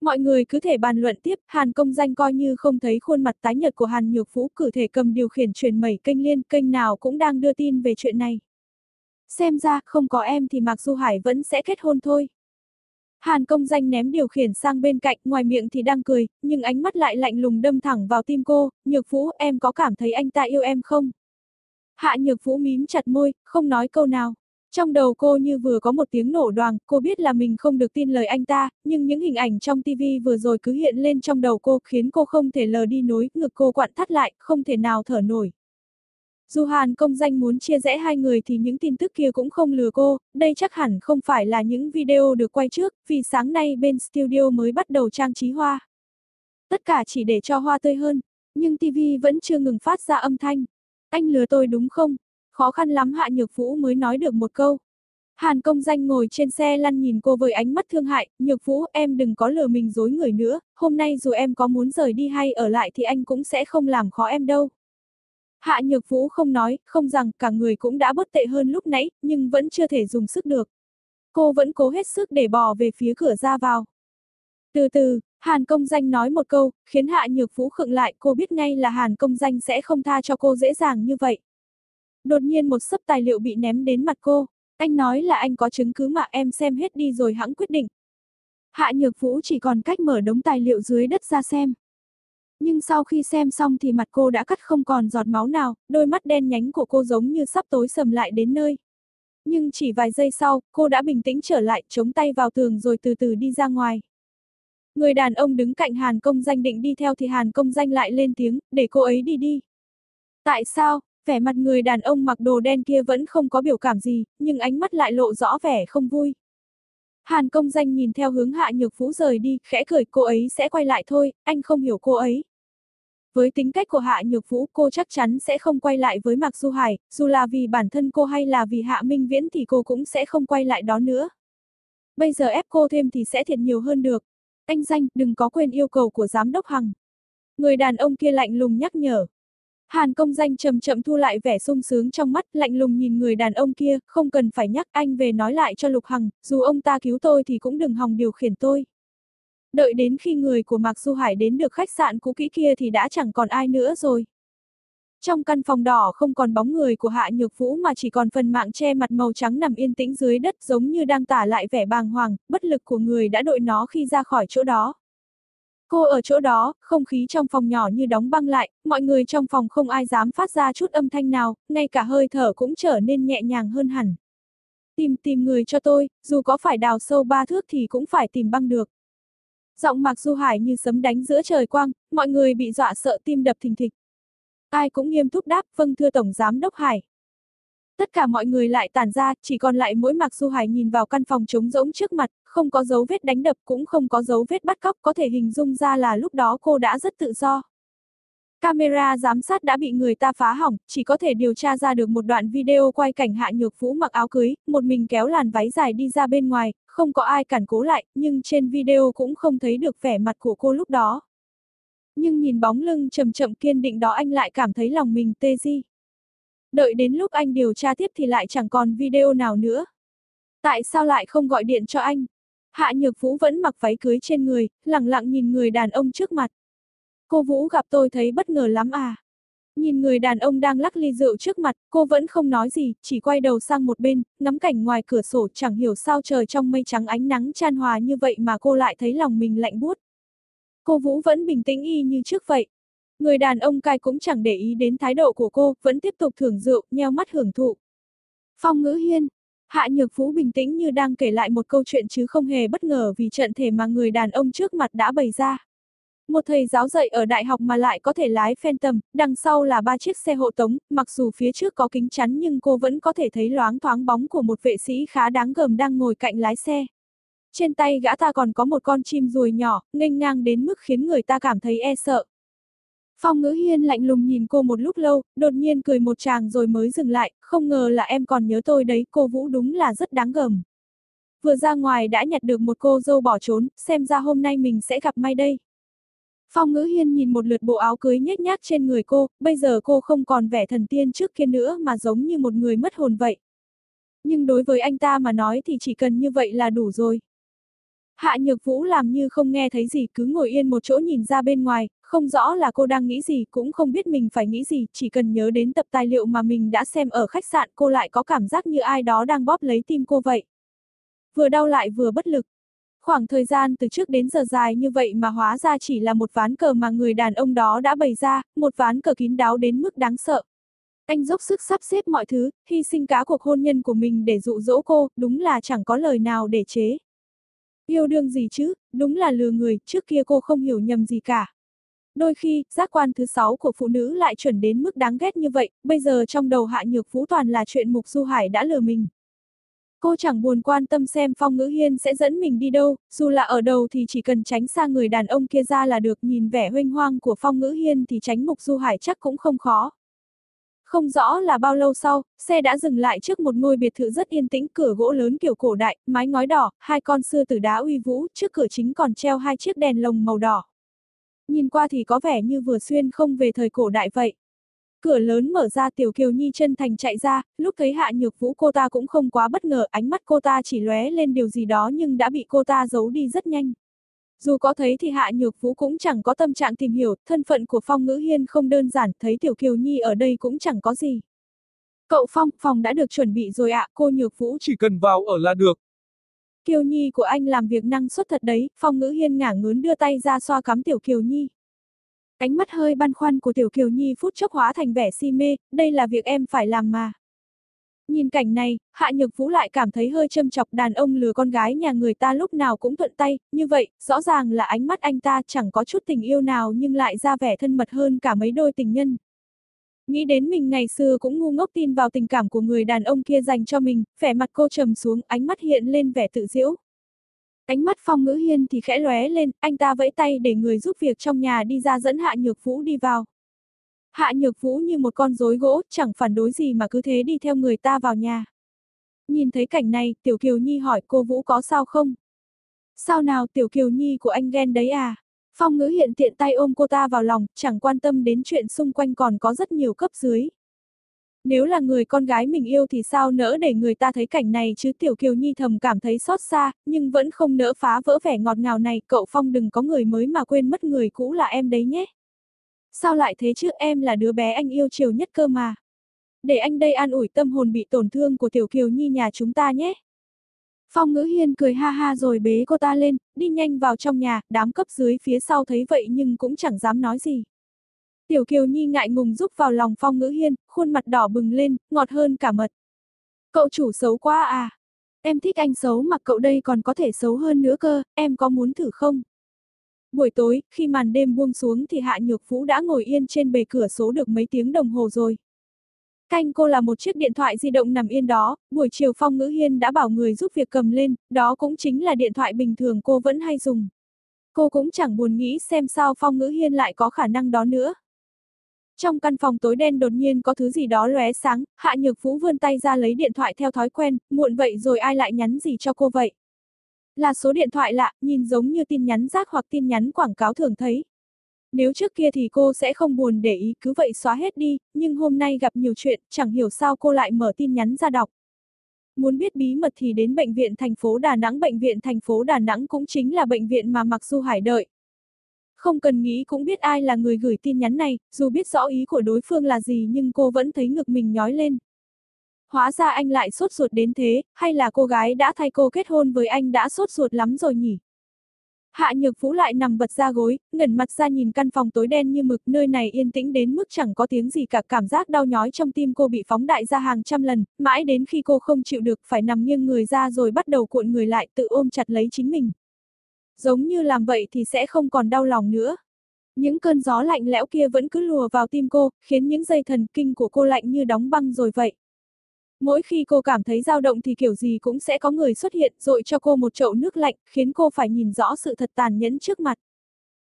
Speaker 1: Mọi người cứ thể bàn luận tiếp, Hàn công danh coi như không thấy khuôn mặt tái nhợt của Hàn Nhược Vũ cử thể cầm điều khiển truyền mẩy kênh liên, kênh nào cũng đang đưa tin về chuyện này. Xem ra, không có em thì Mạc Du Hải vẫn sẽ kết hôn thôi. Hàn công danh ném điều khiển sang bên cạnh, ngoài miệng thì đang cười, nhưng ánh mắt lại lạnh lùng đâm thẳng vào tim cô, Nhược Vũ, em có cảm thấy anh ta yêu em không? Hạ Nhược Vũ mím chặt môi, không nói câu nào. Trong đầu cô như vừa có một tiếng nổ đoàn, cô biết là mình không được tin lời anh ta, nhưng những hình ảnh trong TV vừa rồi cứ hiện lên trong đầu cô khiến cô không thể lờ đi nối, ngực cô quặn thắt lại, không thể nào thở nổi. Dù Hàn công danh muốn chia rẽ hai người thì những tin tức kia cũng không lừa cô, đây chắc hẳn không phải là những video được quay trước, vì sáng nay bên studio mới bắt đầu trang trí hoa. Tất cả chỉ để cho hoa tươi hơn, nhưng TV vẫn chưa ngừng phát ra âm thanh. Anh lừa tôi đúng không? Khó khăn lắm Hạ Nhược Vũ mới nói được một câu. Hàn công danh ngồi trên xe lăn nhìn cô với ánh mắt thương hại, Nhược Vũ em đừng có lừa mình dối người nữa, hôm nay dù em có muốn rời đi hay ở lại thì anh cũng sẽ không làm khó em đâu. Hạ Nhược Vũ không nói, không rằng cả người cũng đã bớt tệ hơn lúc nãy, nhưng vẫn chưa thể dùng sức được. Cô vẫn cố hết sức để bò về phía cửa ra vào. Từ từ, Hàn công danh nói một câu, khiến Hạ Nhược Vũ khựng lại, cô biết ngay là Hàn công danh sẽ không tha cho cô dễ dàng như vậy. Đột nhiên một sấp tài liệu bị ném đến mặt cô, anh nói là anh có chứng cứ mà em xem hết đi rồi hãng quyết định. Hạ Nhược Vũ chỉ còn cách mở đống tài liệu dưới đất ra xem. Nhưng sau khi xem xong thì mặt cô đã cắt không còn giọt máu nào, đôi mắt đen nhánh của cô giống như sắp tối sầm lại đến nơi. Nhưng chỉ vài giây sau, cô đã bình tĩnh trở lại, chống tay vào tường rồi từ từ đi ra ngoài. Người đàn ông đứng cạnh Hàn công danh định đi theo thì Hàn công danh lại lên tiếng, để cô ấy đi đi. Tại sao, vẻ mặt người đàn ông mặc đồ đen kia vẫn không có biểu cảm gì, nhưng ánh mắt lại lộ rõ vẻ không vui. Hàn công danh nhìn theo hướng hạ nhược vũ rời đi, khẽ cười cô ấy sẽ quay lại thôi, anh không hiểu cô ấy. Với tính cách của Hạ Nhược Vũ cô chắc chắn sẽ không quay lại với Mạc Du Hải, dù là vì bản thân cô hay là vì Hạ Minh Viễn thì cô cũng sẽ không quay lại đó nữa. Bây giờ ép cô thêm thì sẽ thiệt nhiều hơn được. Anh danh, đừng có quên yêu cầu của giám đốc Hằng. Người đàn ông kia lạnh lùng nhắc nhở. Hàn công danh chậm chậm thu lại vẻ sung sướng trong mắt, lạnh lùng nhìn người đàn ông kia, không cần phải nhắc anh về nói lại cho Lục Hằng, dù ông ta cứu tôi thì cũng đừng hòng điều khiển tôi. Đợi đến khi người của Mạc Du Hải đến được khách sạn cũ kỹ kia thì đã chẳng còn ai nữa rồi. Trong căn phòng đỏ không còn bóng người của Hạ Nhược Vũ mà chỉ còn phần mạng che mặt màu trắng nằm yên tĩnh dưới đất giống như đang tả lại vẻ bàng hoàng, bất lực của người đã đội nó khi ra khỏi chỗ đó. Cô ở chỗ đó, không khí trong phòng nhỏ như đóng băng lại, mọi người trong phòng không ai dám phát ra chút âm thanh nào, ngay cả hơi thở cũng trở nên nhẹ nhàng hơn hẳn. Tìm tìm người cho tôi, dù có phải đào sâu ba thước thì cũng phải tìm băng được. Giọng Mạc Du Hải như sấm đánh giữa trời quang, mọi người bị dọa sợ tim đập thình thịch. Ai cũng nghiêm túc đáp, vâng thưa Tổng Giám Đốc Hải. Tất cả mọi người lại tản ra, chỉ còn lại mỗi Mạc Du Hải nhìn vào căn phòng trống rỗng trước mặt, không có dấu vết đánh đập cũng không có dấu vết bắt cóc, có thể hình dung ra là lúc đó cô đã rất tự do. Camera giám sát đã bị người ta phá hỏng, chỉ có thể điều tra ra được một đoạn video quay cảnh Hạ Nhược Vũ mặc áo cưới, một mình kéo làn váy dài đi ra bên ngoài, không có ai cản cố lại, nhưng trên video cũng không thấy được vẻ mặt của cô lúc đó. Nhưng nhìn bóng lưng chậm chậm kiên định đó anh lại cảm thấy lòng mình tê di. Đợi đến lúc anh điều tra tiếp thì lại chẳng còn video nào nữa. Tại sao lại không gọi điện cho anh? Hạ Nhược Vũ vẫn mặc váy cưới trên người, lặng lặng nhìn người đàn ông trước mặt. Cô Vũ gặp tôi thấy bất ngờ lắm à. Nhìn người đàn ông đang lắc ly rượu trước mặt, cô vẫn không nói gì, chỉ quay đầu sang một bên, ngắm cảnh ngoài cửa sổ chẳng hiểu sao trời trong mây trắng ánh nắng chan hòa như vậy mà cô lại thấy lòng mình lạnh buốt. Cô Vũ vẫn bình tĩnh y như trước vậy. Người đàn ông cai cũng chẳng để ý đến thái độ của cô, vẫn tiếp tục thưởng rượu, nheo mắt hưởng thụ. Phong ngữ hiên. Hạ Nhược Vũ bình tĩnh như đang kể lại một câu chuyện chứ không hề bất ngờ vì trận thể mà người đàn ông trước mặt đã bày ra. Một thầy giáo dạy ở đại học mà lại có thể lái Phantom, đằng sau là ba chiếc xe hộ tống, mặc dù phía trước có kính chắn nhưng cô vẫn có thể thấy loáng thoáng bóng của một vệ sĩ khá đáng gờm đang ngồi cạnh lái xe. Trên tay gã ta còn có một con chim ruồi nhỏ, nghênh ngang đến mức khiến người ta cảm thấy e sợ. Phong ngữ hiên lạnh lùng nhìn cô một lúc lâu, đột nhiên cười một tràng rồi mới dừng lại, không ngờ là em còn nhớ tôi đấy, cô Vũ đúng là rất đáng gờm. vừa ra ngoài đã nhặt được một cô dâu bỏ trốn, xem ra hôm nay mình sẽ gặp may đây. Phong ngữ hiên nhìn một lượt bộ áo cưới nhếch nhác trên người cô, bây giờ cô không còn vẻ thần tiên trước kia nữa mà giống như một người mất hồn vậy. Nhưng đối với anh ta mà nói thì chỉ cần như vậy là đủ rồi. Hạ Nhược Vũ làm như không nghe thấy gì cứ ngồi yên một chỗ nhìn ra bên ngoài, không rõ là cô đang nghĩ gì cũng không biết mình phải nghĩ gì, chỉ cần nhớ đến tập tài liệu mà mình đã xem ở khách sạn cô lại có cảm giác như ai đó đang bóp lấy tim cô vậy. Vừa đau lại vừa bất lực. Khoảng thời gian từ trước đến giờ dài như vậy mà hóa ra chỉ là một ván cờ mà người đàn ông đó đã bày ra, một ván cờ kín đáo đến mức đáng sợ. Anh dốc sức sắp xếp mọi thứ, hy sinh cả cuộc hôn nhân của mình để dụ dỗ cô, đúng là chẳng có lời nào để chế. Yêu đương gì chứ, đúng là lừa người, trước kia cô không hiểu nhầm gì cả. Đôi khi, giác quan thứ sáu của phụ nữ lại chuẩn đến mức đáng ghét như vậy, bây giờ trong đầu hạ nhược vũ toàn là chuyện Mục Du Hải đã lừa mình. Cô chẳng buồn quan tâm xem Phong Ngữ Hiên sẽ dẫn mình đi đâu, dù là ở đầu thì chỉ cần tránh xa người đàn ông kia ra là được nhìn vẻ huynh hoang của Phong Ngữ Hiên thì tránh Mục Du Hải chắc cũng không khó. Không rõ là bao lâu sau, xe đã dừng lại trước một ngôi biệt thự rất yên tĩnh, cửa gỗ lớn kiểu cổ đại, mái ngói đỏ, hai con sư tử đá uy vũ, trước cửa chính còn treo hai chiếc đèn lồng màu đỏ. Nhìn qua thì có vẻ như vừa xuyên không về thời cổ đại vậy. Cửa lớn mở ra Tiểu Kiều Nhi chân thành chạy ra, lúc thấy Hạ Nhược Vũ cô ta cũng không quá bất ngờ, ánh mắt cô ta chỉ lóe lên điều gì đó nhưng đã bị cô ta giấu đi rất nhanh. Dù có thấy thì Hạ Nhược Vũ cũng chẳng có tâm trạng tìm hiểu, thân phận của Phong Ngữ Hiên không đơn giản, thấy Tiểu Kiều Nhi ở đây cũng chẳng có gì. Cậu Phong, phòng đã được chuẩn bị rồi ạ, cô Nhược Vũ.
Speaker 2: Chỉ cần vào ở là được.
Speaker 1: Kiều Nhi của anh làm việc năng suất thật đấy, Phong Ngữ Hiên ngả ngớn đưa tay ra xoa cắm Tiểu Kiều Nhi. Ánh mắt hơi băn khoăn của Tiểu Kiều Nhi phút chốc hóa thành vẻ si mê, đây là việc em phải làm mà. Nhìn cảnh này, Hạ Nhược Vũ lại cảm thấy hơi châm chọc đàn ông lừa con gái nhà người ta lúc nào cũng thuận tay, như vậy, rõ ràng là ánh mắt anh ta chẳng có chút tình yêu nào nhưng lại ra vẻ thân mật hơn cả mấy đôi tình nhân. Nghĩ đến mình ngày xưa cũng ngu ngốc tin vào tình cảm của người đàn ông kia dành cho mình, vẻ mặt cô trầm xuống, ánh mắt hiện lên vẻ tự diễu. Ánh mắt phong ngữ hiên thì khẽ lóe lên, anh ta vẫy tay để người giúp việc trong nhà đi ra dẫn Hạ Nhược Vũ đi vào. Hạ Nhược Vũ như một con rối gỗ, chẳng phản đối gì mà cứ thế đi theo người ta vào nhà. Nhìn thấy cảnh này, Tiểu Kiều Nhi hỏi cô Vũ có sao không? Sao nào Tiểu Kiều Nhi của anh ghen đấy à? Phong ngữ hiện tiện tay ôm cô ta vào lòng, chẳng quan tâm đến chuyện xung quanh còn có rất nhiều cấp dưới. Nếu là người con gái mình yêu thì sao nỡ để người ta thấy cảnh này chứ Tiểu Kiều Nhi thầm cảm thấy xót xa, nhưng vẫn không nỡ phá vỡ vẻ ngọt ngào này, cậu Phong đừng có người mới mà quên mất người cũ là em đấy nhé. Sao lại thế chứ em là đứa bé anh yêu chiều nhất cơ mà. Để anh đây an ủi tâm hồn bị tổn thương của Tiểu Kiều Nhi nhà chúng ta nhé. Phong ngữ hiên cười ha ha rồi bế cô ta lên, đi nhanh vào trong nhà, đám cấp dưới phía sau thấy vậy nhưng cũng chẳng dám nói gì. Tiểu Kiều Nhi ngại ngùng giúp vào lòng Phong ngữ hiên, khuôn mặt đỏ bừng lên, ngọt hơn cả mật. Cậu chủ xấu quá à? Em thích anh xấu mà cậu đây còn có thể xấu hơn nữa cơ, em có muốn thử không? Buổi tối, khi màn đêm buông xuống thì Hạ Nhược Vũ đã ngồi yên trên bề cửa số được mấy tiếng đồng hồ rồi. Canh cô là một chiếc điện thoại di động nằm yên đó, buổi chiều Phong Ngữ Hiên đã bảo người giúp việc cầm lên, đó cũng chính là điện thoại bình thường cô vẫn hay dùng. Cô cũng chẳng buồn nghĩ xem sao Phong Ngữ Hiên lại có khả năng đó nữa. Trong căn phòng tối đen đột nhiên có thứ gì đó lóe sáng, Hạ Nhược Vũ vươn tay ra lấy điện thoại theo thói quen, muộn vậy rồi ai lại nhắn gì cho cô vậy? Là số điện thoại lạ, nhìn giống như tin nhắn rác hoặc tin nhắn quảng cáo thường thấy. Nếu trước kia thì cô sẽ không buồn để ý cứ vậy xóa hết đi, nhưng hôm nay gặp nhiều chuyện, chẳng hiểu sao cô lại mở tin nhắn ra đọc. Muốn biết bí mật thì đến bệnh viện thành phố Đà Nẵng. Bệnh viện thành phố Đà Nẵng cũng chính là bệnh viện mà Mặc Du Hải đợi. Không cần nghĩ cũng biết ai là người gửi tin nhắn này, dù biết rõ ý của đối phương là gì nhưng cô vẫn thấy ngực mình nhói lên. Hóa ra anh lại sốt ruột đến thế, hay là cô gái đã thay cô kết hôn với anh đã sốt ruột lắm rồi nhỉ? Hạ Nhược Vũ lại nằm bật ra gối, ngẩn mặt ra nhìn căn phòng tối đen như mực, nơi này yên tĩnh đến mức chẳng có tiếng gì cả, cảm giác đau nhói trong tim cô bị phóng đại ra hàng trăm lần, mãi đến khi cô không chịu được phải nằm nghiêng người ra rồi bắt đầu cuộn người lại tự ôm chặt lấy chính mình. Giống như làm vậy thì sẽ không còn đau lòng nữa. Những cơn gió lạnh lẽo kia vẫn cứ lùa vào tim cô, khiến những dây thần kinh của cô lạnh như đóng băng rồi vậy. Mỗi khi cô cảm thấy dao động thì kiểu gì cũng sẽ có người xuất hiện rồi cho cô một chậu nước lạnh, khiến cô phải nhìn rõ sự thật tàn nhẫn trước mặt.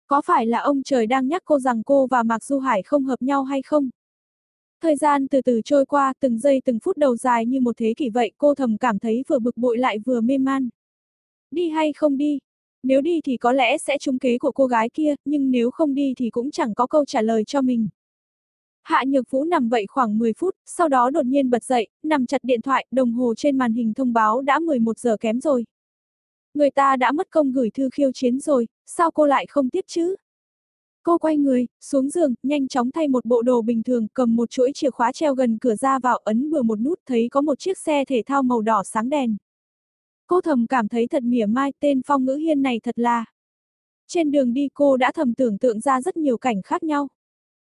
Speaker 1: Có phải là ông trời đang nhắc cô rằng cô và Mạc Du Hải không hợp nhau hay không? Thời gian từ từ trôi qua, từng giây từng phút đầu dài như một thế kỷ vậy, cô thầm cảm thấy vừa bực bội lại vừa mê man. Đi hay không đi? Nếu đi thì có lẽ sẽ trúng kế của cô gái kia, nhưng nếu không đi thì cũng chẳng có câu trả lời cho mình. Hạ Nhược Vũ nằm vậy khoảng 10 phút, sau đó đột nhiên bật dậy, nằm chặt điện thoại, đồng hồ trên màn hình thông báo đã 11 giờ kém rồi. Người ta đã mất công gửi thư khiêu chiến rồi, sao cô lại không tiếp chứ? Cô quay người, xuống giường, nhanh chóng thay một bộ đồ bình thường, cầm một chuỗi chìa khóa treo gần cửa ra vào, ấn bừa một nút, thấy có một chiếc xe thể thao màu đỏ sáng đèn. Cô thầm cảm thấy thật mỉa mai, tên Phong Ngữ Hiên này thật là. Trên đường đi cô đã thầm tưởng tượng ra rất nhiều cảnh khác nhau.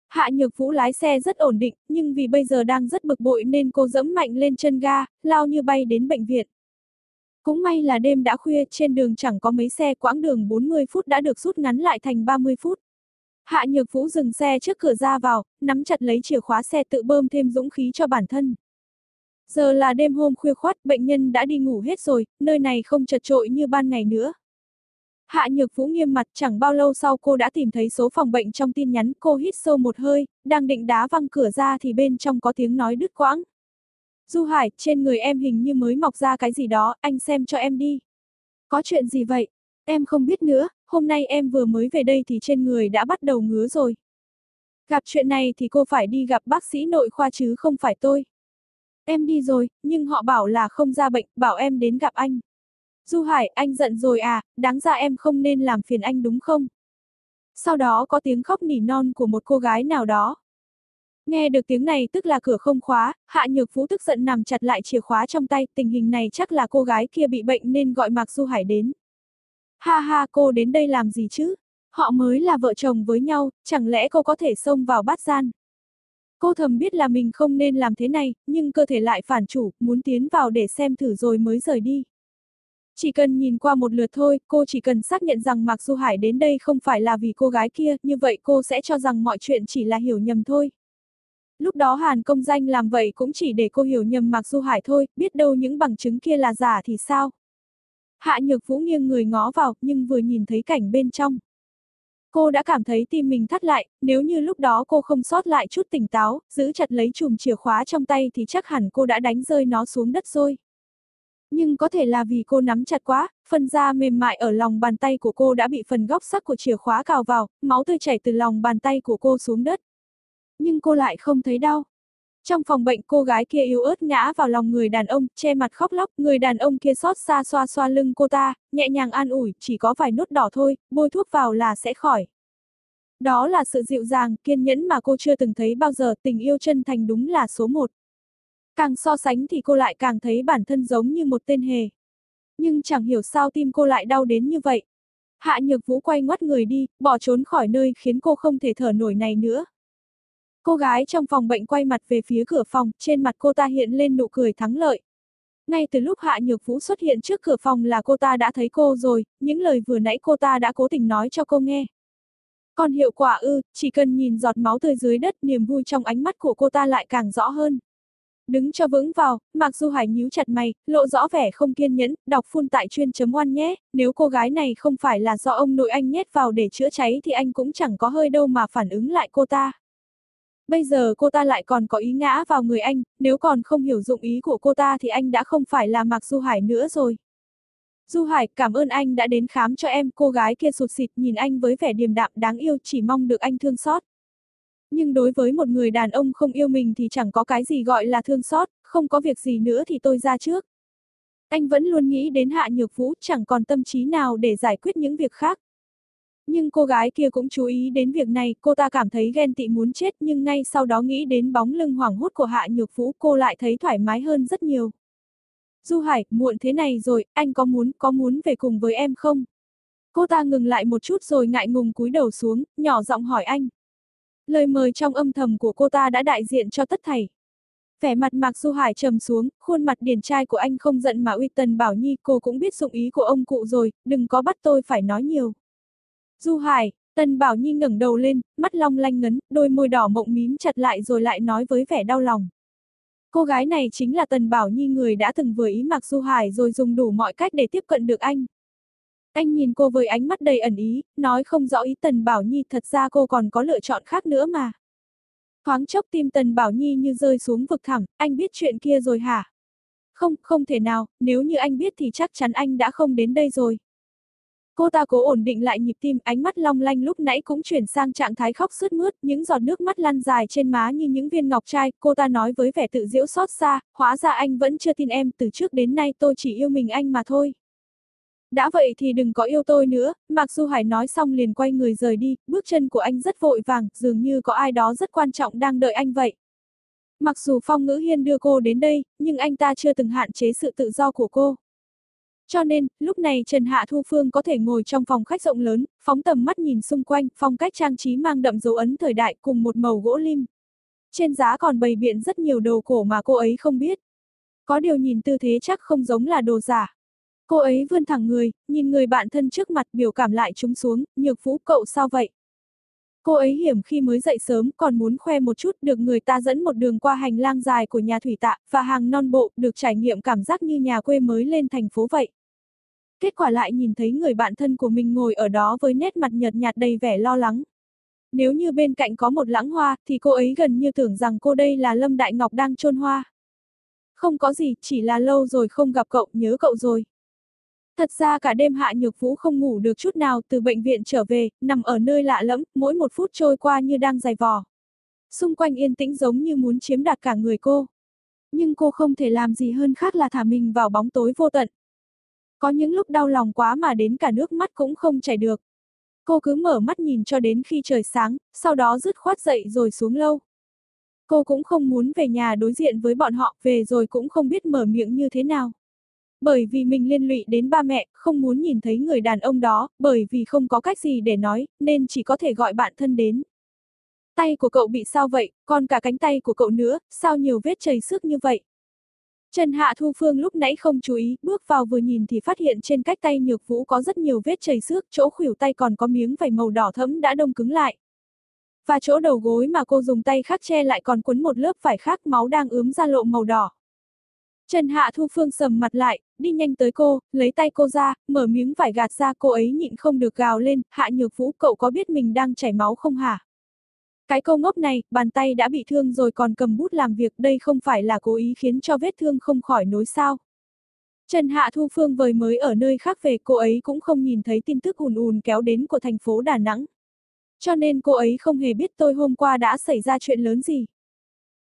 Speaker 1: Hạ Nhược Vũ lái xe rất ổn định, nhưng vì bây giờ đang rất bực bội nên cô dẫm mạnh lên chân ga, lao như bay đến bệnh viện. Cũng may là đêm đã khuya, trên đường chẳng có mấy xe, quãng đường 40 phút đã được rút ngắn lại thành 30 phút. Hạ Nhược Vũ dừng xe trước cửa ra vào, nắm chặt lấy chìa khóa xe tự bơm thêm dũng khí cho bản thân. Giờ là đêm hôm khuya khoát, bệnh nhân đã đi ngủ hết rồi, nơi này không chật trội như ban ngày nữa. Hạ Nhược Vũ nghiêm mặt chẳng bao lâu sau cô đã tìm thấy số phòng bệnh trong tin nhắn, cô hít sâu một hơi, đang định đá văng cửa ra thì bên trong có tiếng nói đứt quãng. Du Hải, trên người em hình như mới mọc ra cái gì đó, anh xem cho em đi. Có chuyện gì vậy? Em không biết nữa, hôm nay em vừa mới về đây thì trên người đã bắt đầu ngứa rồi. Gặp chuyện này thì cô phải đi gặp bác sĩ nội khoa chứ không phải tôi. Em đi rồi, nhưng họ bảo là không ra bệnh, bảo em đến gặp anh. Du Hải, anh giận rồi à, đáng ra em không nên làm phiền anh đúng không? Sau đó có tiếng khóc nỉ non của một cô gái nào đó. Nghe được tiếng này tức là cửa không khóa, Hạ Nhược Phú tức giận nằm chặt lại chìa khóa trong tay, tình hình này chắc là cô gái kia bị bệnh nên gọi Mạc Du Hải đến. Ha ha, cô đến đây làm gì chứ? Họ mới là vợ chồng với nhau, chẳng lẽ cô có thể xông vào bát gian? Cô thầm biết là mình không nên làm thế này, nhưng cơ thể lại phản chủ, muốn tiến vào để xem thử rồi mới rời đi. Chỉ cần nhìn qua một lượt thôi, cô chỉ cần xác nhận rằng Mạc Du Hải đến đây không phải là vì cô gái kia, như vậy cô sẽ cho rằng mọi chuyện chỉ là hiểu nhầm thôi. Lúc đó Hàn công danh làm vậy cũng chỉ để cô hiểu nhầm Mạc Du Hải thôi, biết đâu những bằng chứng kia là giả thì sao. Hạ Nhược Vũ nghiêng người ngó vào, nhưng vừa nhìn thấy cảnh bên trong. Cô đã cảm thấy tim mình thắt lại, nếu như lúc đó cô không sót lại chút tỉnh táo, giữ chặt lấy chùm chìa khóa trong tay thì chắc hẳn cô đã đánh rơi nó xuống đất rồi. Nhưng có thể là vì cô nắm chặt quá, phần da mềm mại ở lòng bàn tay của cô đã bị phần góc sắc của chìa khóa cào vào, máu tươi chảy từ lòng bàn tay của cô xuống đất. Nhưng cô lại không thấy đau. Trong phòng bệnh cô gái kia yếu ớt ngã vào lòng người đàn ông, che mặt khóc lóc, người đàn ông kia xót xa xoa xoa lưng cô ta, nhẹ nhàng an ủi, chỉ có vài nốt đỏ thôi, bôi thuốc vào là sẽ khỏi. Đó là sự dịu dàng, kiên nhẫn mà cô chưa từng thấy bao giờ, tình yêu chân thành đúng là số một. Càng so sánh thì cô lại càng thấy bản thân giống như một tên hề. Nhưng chẳng hiểu sao tim cô lại đau đến như vậy. Hạ Nhược Vũ quay ngoắt người đi, bỏ trốn khỏi nơi khiến cô không thể thở nổi này nữa. Cô gái trong phòng bệnh quay mặt về phía cửa phòng, trên mặt cô ta hiện lên nụ cười thắng lợi. Ngay từ lúc Hạ Nhược Vũ xuất hiện trước cửa phòng là cô ta đã thấy cô rồi, những lời vừa nãy cô ta đã cố tình nói cho cô nghe. Còn hiệu quả ư, chỉ cần nhìn giọt máu tươi dưới đất niềm vui trong ánh mắt của cô ta lại càng rõ hơn. Đứng cho vững vào, Mạc Du Hải nhíu chặt mày, lộ rõ vẻ không kiên nhẫn, đọc phun tại chuyên chấm oan nhé, nếu cô gái này không phải là do ông nội anh nhét vào để chữa cháy thì anh cũng chẳng có hơi đâu mà phản ứng lại cô ta. Bây giờ cô ta lại còn có ý ngã vào người anh, nếu còn không hiểu dụng ý của cô ta thì anh đã không phải là Mạc Du Hải nữa rồi. Du Hải, cảm ơn anh đã đến khám cho em, cô gái kia sụt xịt nhìn anh với vẻ điềm đạm đáng yêu chỉ mong được anh thương xót. Nhưng đối với một người đàn ông không yêu mình thì chẳng có cái gì gọi là thương xót, không có việc gì nữa thì tôi ra trước. Anh vẫn luôn nghĩ đến Hạ Nhược Vũ, chẳng còn tâm trí nào để giải quyết những việc khác. Nhưng cô gái kia cũng chú ý đến việc này, cô ta cảm thấy ghen tị muốn chết nhưng ngay sau đó nghĩ đến bóng lưng hoảng hốt của Hạ Nhược Vũ cô lại thấy thoải mái hơn rất nhiều. Du Hải, muộn thế này rồi, anh có muốn, có muốn về cùng với em không? Cô ta ngừng lại một chút rồi ngại ngùng cúi đầu xuống, nhỏ giọng hỏi anh. Lời mời trong âm thầm của cô ta đã đại diện cho tất thảy. Vẻ mặt Mạc Du Hải trầm xuống, khuôn mặt điển trai của anh không giận mà uy tần bảo nhi cô cũng biết dụng ý của ông cụ rồi, đừng có bắt tôi phải nói nhiều. Du Hải, Tần Bảo Nhi ngẩng đầu lên, mắt long lanh ngấn, đôi môi đỏ mộng mím chặt lại rồi lại nói với vẻ đau lòng. Cô gái này chính là Tần Bảo Nhi người đã từng vừa ý Mạc Du Hải rồi dùng đủ mọi cách để tiếp cận được anh. Anh nhìn cô với ánh mắt đầy ẩn ý, nói không rõ ý Tần Bảo Nhi thật ra cô còn có lựa chọn khác nữa mà. Thoáng chốc tim Tần Bảo Nhi như rơi xuống vực thẳm, anh biết chuyện kia rồi hả? Không, không thể nào, nếu như anh biết thì chắc chắn anh đã không đến đây rồi. Cô ta cố ổn định lại nhịp tim, ánh mắt long lanh lúc nãy cũng chuyển sang trạng thái khóc sướt mướt, những giọt nước mắt lăn dài trên má như những viên ngọc trai, cô ta nói với vẻ tự diễu xót xa, hóa ra anh vẫn chưa tin em, từ trước đến nay tôi chỉ yêu mình anh mà thôi. Đã vậy thì đừng có yêu tôi nữa, Mạc Du Hải nói xong liền quay người rời đi, bước chân của anh rất vội vàng, dường như có ai đó rất quan trọng đang đợi anh vậy. Mặc dù Phong Ngữ Hiên đưa cô đến đây, nhưng anh ta chưa từng hạn chế sự tự do của cô. Cho nên, lúc này Trần Hạ Thu Phương có thể ngồi trong phòng khách rộng lớn, phóng tầm mắt nhìn xung quanh, phong cách trang trí mang đậm dấu ấn thời đại cùng một màu gỗ lim. Trên giá còn bày biện rất nhiều đồ cổ mà cô ấy không biết. Có điều nhìn tư thế chắc không giống là đồ giả. Cô ấy vươn thẳng người, nhìn người bạn thân trước mặt biểu cảm lại trúng xuống, nhược vũ cậu sao vậy? Cô ấy hiểm khi mới dậy sớm còn muốn khoe một chút được người ta dẫn một đường qua hành lang dài của nhà thủy tạ, và hàng non bộ, được trải nghiệm cảm giác như nhà quê mới lên thành phố vậy. Kết quả lại nhìn thấy người bạn thân của mình ngồi ở đó với nét mặt nhợt nhạt đầy vẻ lo lắng. Nếu như bên cạnh có một lãng hoa, thì cô ấy gần như tưởng rằng cô đây là Lâm Đại Ngọc đang trôn hoa. Không có gì, chỉ là lâu rồi không gặp cậu, nhớ cậu rồi. Thật ra cả đêm Hạ Nhược Vũ không ngủ được chút nào từ bệnh viện trở về, nằm ở nơi lạ lẫm, mỗi một phút trôi qua như đang dài vò. Xung quanh yên tĩnh giống như muốn chiếm đoạt cả người cô. Nhưng cô không thể làm gì hơn khác là thả mình vào bóng tối vô tận. Có những lúc đau lòng quá mà đến cả nước mắt cũng không chảy được. Cô cứ mở mắt nhìn cho đến khi trời sáng, sau đó dứt khoát dậy rồi xuống lâu. Cô cũng không muốn về nhà đối diện với bọn họ, về rồi cũng không biết mở miệng như thế nào. Bởi vì mình liên lụy đến ba mẹ, không muốn nhìn thấy người đàn ông đó, bởi vì không có cách gì để nói, nên chỉ có thể gọi bạn thân đến. Tay của cậu bị sao vậy, còn cả cánh tay của cậu nữa, sao nhiều vết chảy xước như vậy? Trần Hạ Thu Phương lúc nãy không chú ý, bước vào vừa nhìn thì phát hiện trên cách tay nhược vũ có rất nhiều vết chảy xước, chỗ khuỷu tay còn có miếng vảy màu đỏ thẫm đã đông cứng lại. Và chỗ đầu gối mà cô dùng tay khác che lại còn quấn một lớp vải khác máu đang ướm ra lộ màu đỏ. Trần Hạ Thu Phương sầm mặt lại, đi nhanh tới cô, lấy tay cô ra, mở miếng vải gạt ra cô ấy nhịn không được gào lên, Hạ Nhược Vũ cậu có biết mình đang chảy máu không hả? Cái câu ngốc này, bàn tay đã bị thương rồi còn cầm bút làm việc đây không phải là cố ý khiến cho vết thương không khỏi nối sao. Trần Hạ Thu Phương vời mới ở nơi khác về cô ấy cũng không nhìn thấy tin tức ùn ùn kéo đến của thành phố Đà Nẵng. Cho nên cô ấy không hề biết tôi hôm qua đã xảy ra chuyện lớn gì.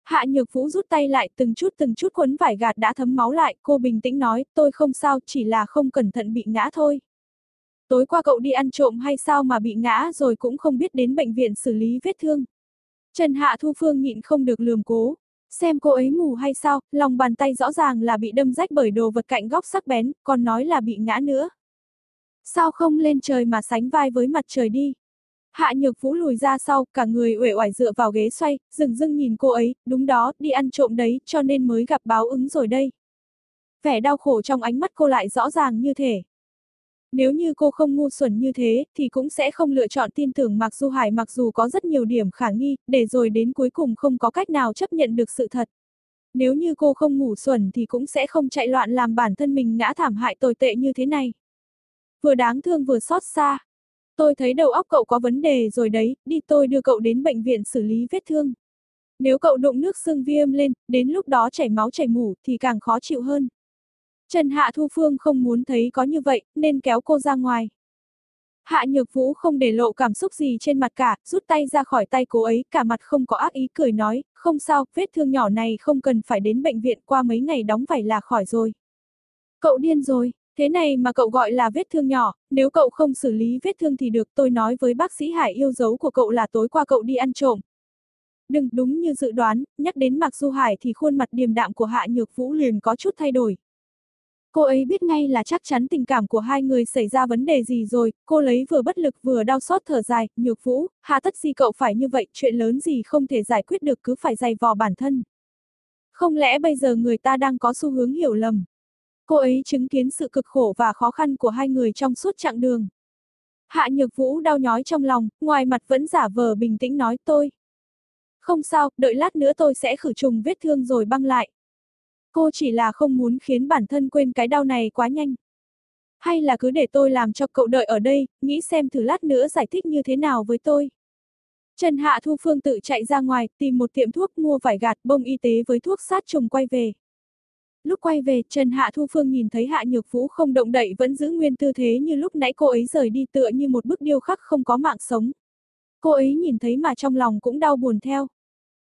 Speaker 1: Hạ Nhược Vũ rút tay lại từng chút từng chút quấn vải gạt đã thấm máu lại, cô bình tĩnh nói, tôi không sao, chỉ là không cẩn thận bị ngã thôi. Tối qua cậu đi ăn trộm hay sao mà bị ngã rồi cũng không biết đến bệnh viện xử lý vết thương. Trần Hạ Thu Phương nhịn không được lườm cố. Xem cô ấy mù hay sao, lòng bàn tay rõ ràng là bị đâm rách bởi đồ vật cạnh góc sắc bén, còn nói là bị ngã nữa. Sao không lên trời mà sánh vai với mặt trời đi? Hạ Nhược Vũ lùi ra sau, cả người uể oải dựa vào ghế xoay, dừng dưng nhìn cô ấy, đúng đó, đi ăn trộm đấy, cho nên mới gặp báo ứng rồi đây. Vẻ đau khổ trong ánh mắt cô lại rõ ràng như thể. Nếu như cô không ngu xuẩn như thế, thì cũng sẽ không lựa chọn tin tưởng Mạc Du Hải mặc dù có rất nhiều điểm khả nghi, để rồi đến cuối cùng không có cách nào chấp nhận được sự thật. Nếu như cô không ngủ xuẩn thì cũng sẽ không chạy loạn làm bản thân mình ngã thảm hại tồi tệ như thế này. Vừa đáng thương vừa xót xa, Tôi thấy đầu óc cậu có vấn đề rồi đấy, đi tôi đưa cậu đến bệnh viện xử lý vết thương. Nếu cậu đụng nước xương viêm lên, đến lúc đó chảy máu chảy mủ thì càng khó chịu hơn. Trần Hạ Thu Phương không muốn thấy có như vậy, nên kéo cô ra ngoài. Hạ Nhược Vũ không để lộ cảm xúc gì trên mặt cả, rút tay ra khỏi tay cô ấy, cả mặt không có ác ý cười nói, không sao, vết thương nhỏ này không cần phải đến bệnh viện qua mấy ngày đóng vải là khỏi rồi. Cậu điên rồi. Thế này mà cậu gọi là vết thương nhỏ, nếu cậu không xử lý vết thương thì được tôi nói với bác sĩ Hải yêu dấu của cậu là tối qua cậu đi ăn trộm. Đừng, đúng như dự đoán, nhắc đến Mạc Du Hải thì khuôn mặt điềm đạm của Hạ Nhược Vũ liền có chút thay đổi. Cô ấy biết ngay là chắc chắn tình cảm của hai người xảy ra vấn đề gì rồi, cô lấy vừa bất lực vừa đau xót thở dài, Nhược Vũ, hạ tất gì cậu phải như vậy, chuyện lớn gì không thể giải quyết được cứ phải dày vò bản thân. Không lẽ bây giờ người ta đang có xu hướng hiểu lầm. Cô ấy chứng kiến sự cực khổ và khó khăn của hai người trong suốt chặng đường. Hạ Nhược Vũ đau nhói trong lòng, ngoài mặt vẫn giả vờ bình tĩnh nói tôi. Không sao, đợi lát nữa tôi sẽ khử trùng vết thương rồi băng lại. Cô chỉ là không muốn khiến bản thân quên cái đau này quá nhanh. Hay là cứ để tôi làm cho cậu đợi ở đây, nghĩ xem thử lát nữa giải thích như thế nào với tôi. Trần Hạ Thu Phương tự chạy ra ngoài, tìm một tiệm thuốc mua vải gạt bông y tế với thuốc sát trùng quay về. Lúc quay về, Trần Hạ Thu Phương nhìn thấy Hạ Nhược Vũ không động đậy vẫn giữ nguyên tư thế như lúc nãy cô ấy rời đi tựa như một bức điêu khắc không có mạng sống. Cô ấy nhìn thấy mà trong lòng cũng đau buồn theo.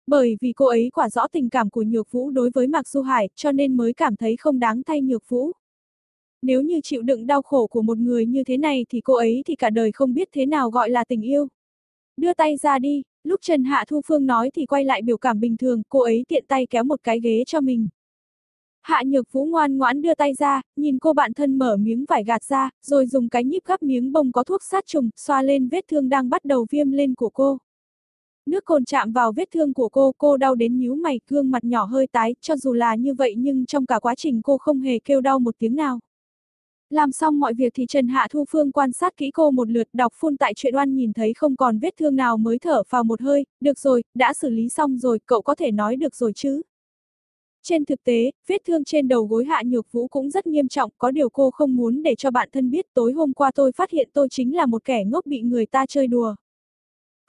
Speaker 1: Bởi vì cô ấy quả rõ tình cảm của Nhược Vũ đối với Mạc Du Hải cho nên mới cảm thấy không đáng thay Nhược Vũ. Nếu như chịu đựng đau khổ của một người như thế này thì cô ấy thì cả đời không biết thế nào gọi là tình yêu. Đưa tay ra đi, lúc Trần Hạ Thu Phương nói thì quay lại biểu cảm bình thường, cô ấy tiện tay kéo một cái ghế cho mình. Hạ Nhược Vũ ngoan ngoãn đưa tay ra, nhìn cô bạn thân mở miếng vải gạt ra, rồi dùng cái nhíp gắp miếng bông có thuốc sát trùng, xoa lên vết thương đang bắt đầu viêm lên của cô. Nước cồn chạm vào vết thương của cô, cô đau đến nhíu mày, gương mặt nhỏ hơi tái, cho dù là như vậy nhưng trong cả quá trình cô không hề kêu đau một tiếng nào. Làm xong mọi việc thì Trần Hạ Thu Phương quan sát kỹ cô một lượt đọc phun tại chuyện oan nhìn thấy không còn vết thương nào mới thở vào một hơi, được rồi, đã xử lý xong rồi, cậu có thể nói được rồi chứ. Trên thực tế, vết thương trên đầu gối Hạ Nhược Vũ cũng rất nghiêm trọng, có điều cô không muốn để cho bạn thân biết tối hôm qua tôi phát hiện tôi chính là một kẻ ngốc bị người ta chơi đùa.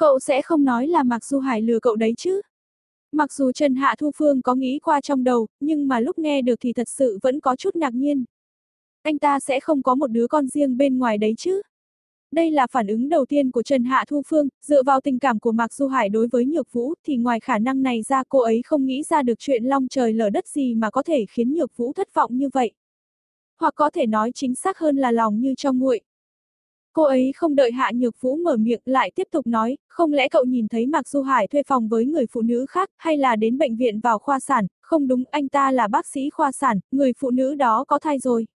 Speaker 1: Cậu sẽ không nói là Mạc Du Hải lừa cậu đấy chứ? Mặc dù Trần Hạ Thu Phương có nghĩ qua trong đầu, nhưng mà lúc nghe được thì thật sự vẫn có chút ngạc nhiên. Anh ta sẽ không có một đứa con riêng bên ngoài đấy chứ? Đây là phản ứng đầu tiên của Trần Hạ Thu Phương, dựa vào tình cảm của Mạc Du Hải đối với Nhược Vũ thì ngoài khả năng này ra cô ấy không nghĩ ra được chuyện long trời lở đất gì mà có thể khiến Nhược Vũ thất vọng như vậy. Hoặc có thể nói chính xác hơn là lòng như trong nguội. Cô ấy không đợi Hạ Nhược Vũ mở miệng lại tiếp tục nói, không lẽ cậu nhìn thấy Mạc Du Hải thuê phòng với người phụ nữ khác hay là đến bệnh viện vào khoa sản, không đúng anh ta là bác sĩ khoa sản, người phụ nữ đó có thai rồi.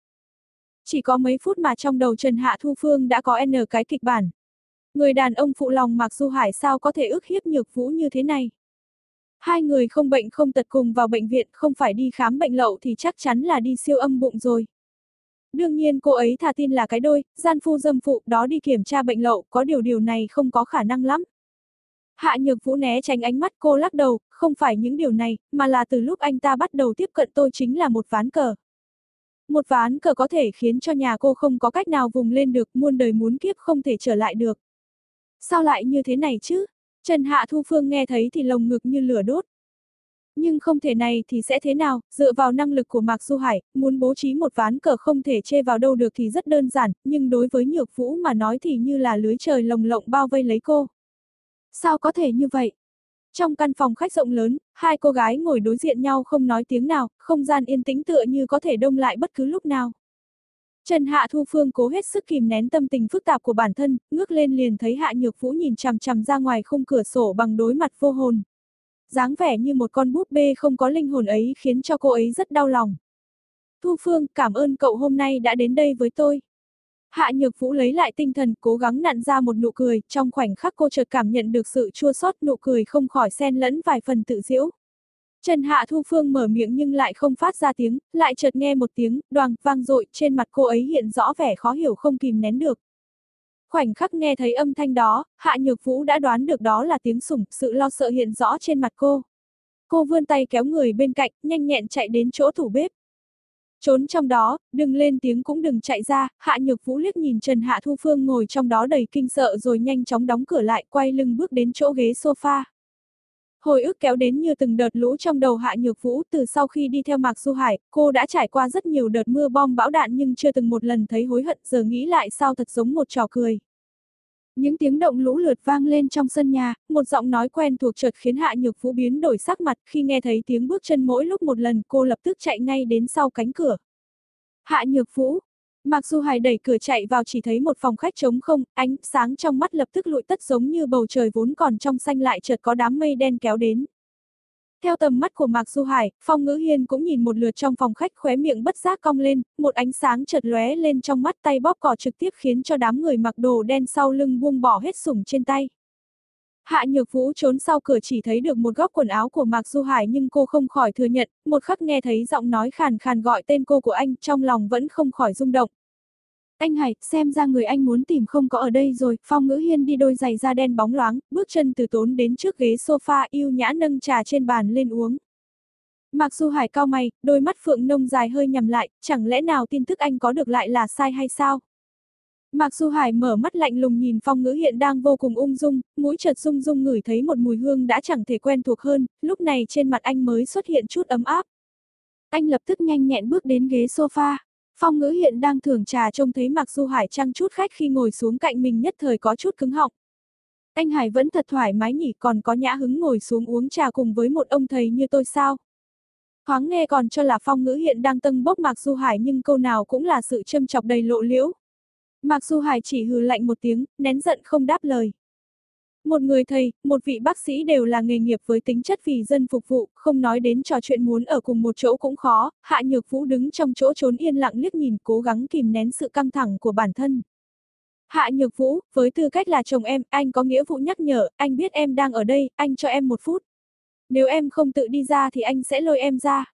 Speaker 1: Chỉ có mấy phút mà trong đầu Trần Hạ Thu Phương đã có N cái kịch bản. Người đàn ông phụ lòng Mạc Du Hải sao có thể ức hiếp nhược vũ như thế này. Hai người không bệnh không tật cùng vào bệnh viện không phải đi khám bệnh lậu thì chắc chắn là đi siêu âm bụng rồi. Đương nhiên cô ấy thà tin là cái đôi, gian phu dâm phụ đó đi kiểm tra bệnh lậu, có điều điều này không có khả năng lắm. Hạ nhược vũ né tránh ánh mắt cô lắc đầu, không phải những điều này, mà là từ lúc anh ta bắt đầu tiếp cận tôi chính là một ván cờ. Một ván cờ có thể khiến cho nhà cô không có cách nào vùng lên được, muôn đời muốn kiếp không thể trở lại được. Sao lại như thế này chứ? Trần Hạ Thu Phương nghe thấy thì lồng ngực như lửa đốt. Nhưng không thể này thì sẽ thế nào, dựa vào năng lực của Mạc Du Hải, muốn bố trí một ván cờ không thể chê vào đâu được thì rất đơn giản, nhưng đối với Nhược Vũ mà nói thì như là lưới trời lồng lộng bao vây lấy cô. Sao có thể như vậy? Trong căn phòng khách rộng lớn, hai cô gái ngồi đối diện nhau không nói tiếng nào, không gian yên tĩnh tựa như có thể đông lại bất cứ lúc nào. Trần Hạ Thu Phương cố hết sức kìm nén tâm tình phức tạp của bản thân, ngước lên liền thấy Hạ Nhược Vũ nhìn chằm chằm ra ngoài khung cửa sổ bằng đối mặt vô hồn dáng vẻ như một con búp bê không có linh hồn ấy khiến cho cô ấy rất đau lòng. Thu Phương, cảm ơn cậu hôm nay đã đến đây với tôi. Hạ Nhược Vũ lấy lại tinh thần, cố gắng nặn ra một nụ cười, trong khoảnh khắc cô chợt cảm nhận được sự chua xót, nụ cười không khỏi xen lẫn vài phần tự giễu. Trần Hạ Thu Phương mở miệng nhưng lại không phát ra tiếng, lại chợt nghe một tiếng, đoàn, vang dội, trên mặt cô ấy hiện rõ vẻ khó hiểu không kìm nén được. Khoảnh khắc nghe thấy âm thanh đó, Hạ Nhược Vũ đã đoán được đó là tiếng sủng, sự lo sợ hiện rõ trên mặt cô. Cô vươn tay kéo người bên cạnh, nhanh nhẹn chạy đến chỗ thủ bếp. Trốn trong đó, đừng lên tiếng cũng đừng chạy ra, Hạ Nhược Vũ liếc nhìn Trần Hạ Thu Phương ngồi trong đó đầy kinh sợ rồi nhanh chóng đóng cửa lại, quay lưng bước đến chỗ ghế sofa. Hồi ức kéo đến như từng đợt lũ trong đầu Hạ Nhược Vũ từ sau khi đi theo Mạc Du Hải, cô đã trải qua rất nhiều đợt mưa bom bão đạn nhưng chưa từng một lần thấy hối hận giờ nghĩ lại sao thật giống một trò cười. Những tiếng động lũ lượt vang lên trong sân nhà, một giọng nói quen thuộc chợt khiến Hạ Nhược Vũ biến đổi sắc mặt khi nghe thấy tiếng bước chân mỗi lúc một lần cô lập tức chạy ngay đến sau cánh cửa. Hạ Nhược Vũ, Mặc dù Hải đẩy cửa chạy vào chỉ thấy một phòng khách trống không, ánh sáng trong mắt lập tức lụi tất giống như bầu trời vốn còn trong xanh lại chợt có đám mây đen kéo đến. Theo tầm mắt của Mạc Du Hải, Phong Ngữ Hiên cũng nhìn một lượt trong phòng khách khóe miệng bất giác cong lên, một ánh sáng chợt lóe lên trong mắt tay bóp cỏ trực tiếp khiến cho đám người mặc đồ đen sau lưng buông bỏ hết sủng trên tay. Hạ Nhược Vũ trốn sau cửa chỉ thấy được một góc quần áo của Mạc Du Hải nhưng cô không khỏi thừa nhận, một khắc nghe thấy giọng nói khàn khàn gọi tên cô của anh trong lòng vẫn không khỏi rung động. Anh Hải, xem ra người anh muốn tìm không có ở đây rồi, Phong Ngữ Hiên đi đôi giày da đen bóng loáng, bước chân từ tốn đến trước ghế sofa yêu nhã nâng trà trên bàn lên uống. Mặc Du Hải cao mày, đôi mắt phượng nông dài hơi nhằm lại, chẳng lẽ nào tin tức anh có được lại là sai hay sao? Mạc Du Hải mở mắt lạnh lùng nhìn Phong Ngữ Hiện đang vô cùng ung dung, mũi chợt rung rung ngửi thấy một mùi hương đã chẳng thể quen thuộc hơn, lúc này trên mặt anh mới xuất hiện chút ấm áp. Anh lập tức nhanh nhẹn bước đến ghế sofa. Phong Ngữ Hiện đang thưởng trà trông thấy Mạc Du Hải trăng chút khách khi ngồi xuống cạnh mình nhất thời có chút cứng họng. Anh Hải vẫn thật thoải mái nhỉ còn có nhã hứng ngồi xuống uống trà cùng với một ông thầy như tôi sao. Thoáng nghe còn cho là Phong Ngữ Hiện đang tâng bốc Mạc Du Hải nhưng câu nào cũng là sự châm chọc đầy lộ liễu, Mạc Du Hải chỉ hừ lạnh một tiếng, nén giận không đáp lời. Một người thầy, một vị bác sĩ đều là nghề nghiệp với tính chất vì dân phục vụ, không nói đến trò chuyện muốn ở cùng một chỗ cũng khó, Hạ Nhược Vũ đứng trong chỗ trốn yên lặng liếc nhìn cố gắng kìm nén sự căng thẳng của bản thân. Hạ Nhược Vũ, với tư cách là chồng em, anh có nghĩa vụ nhắc nhở, anh biết em đang ở đây, anh cho em một phút. Nếu em không tự đi ra thì anh sẽ lôi em ra.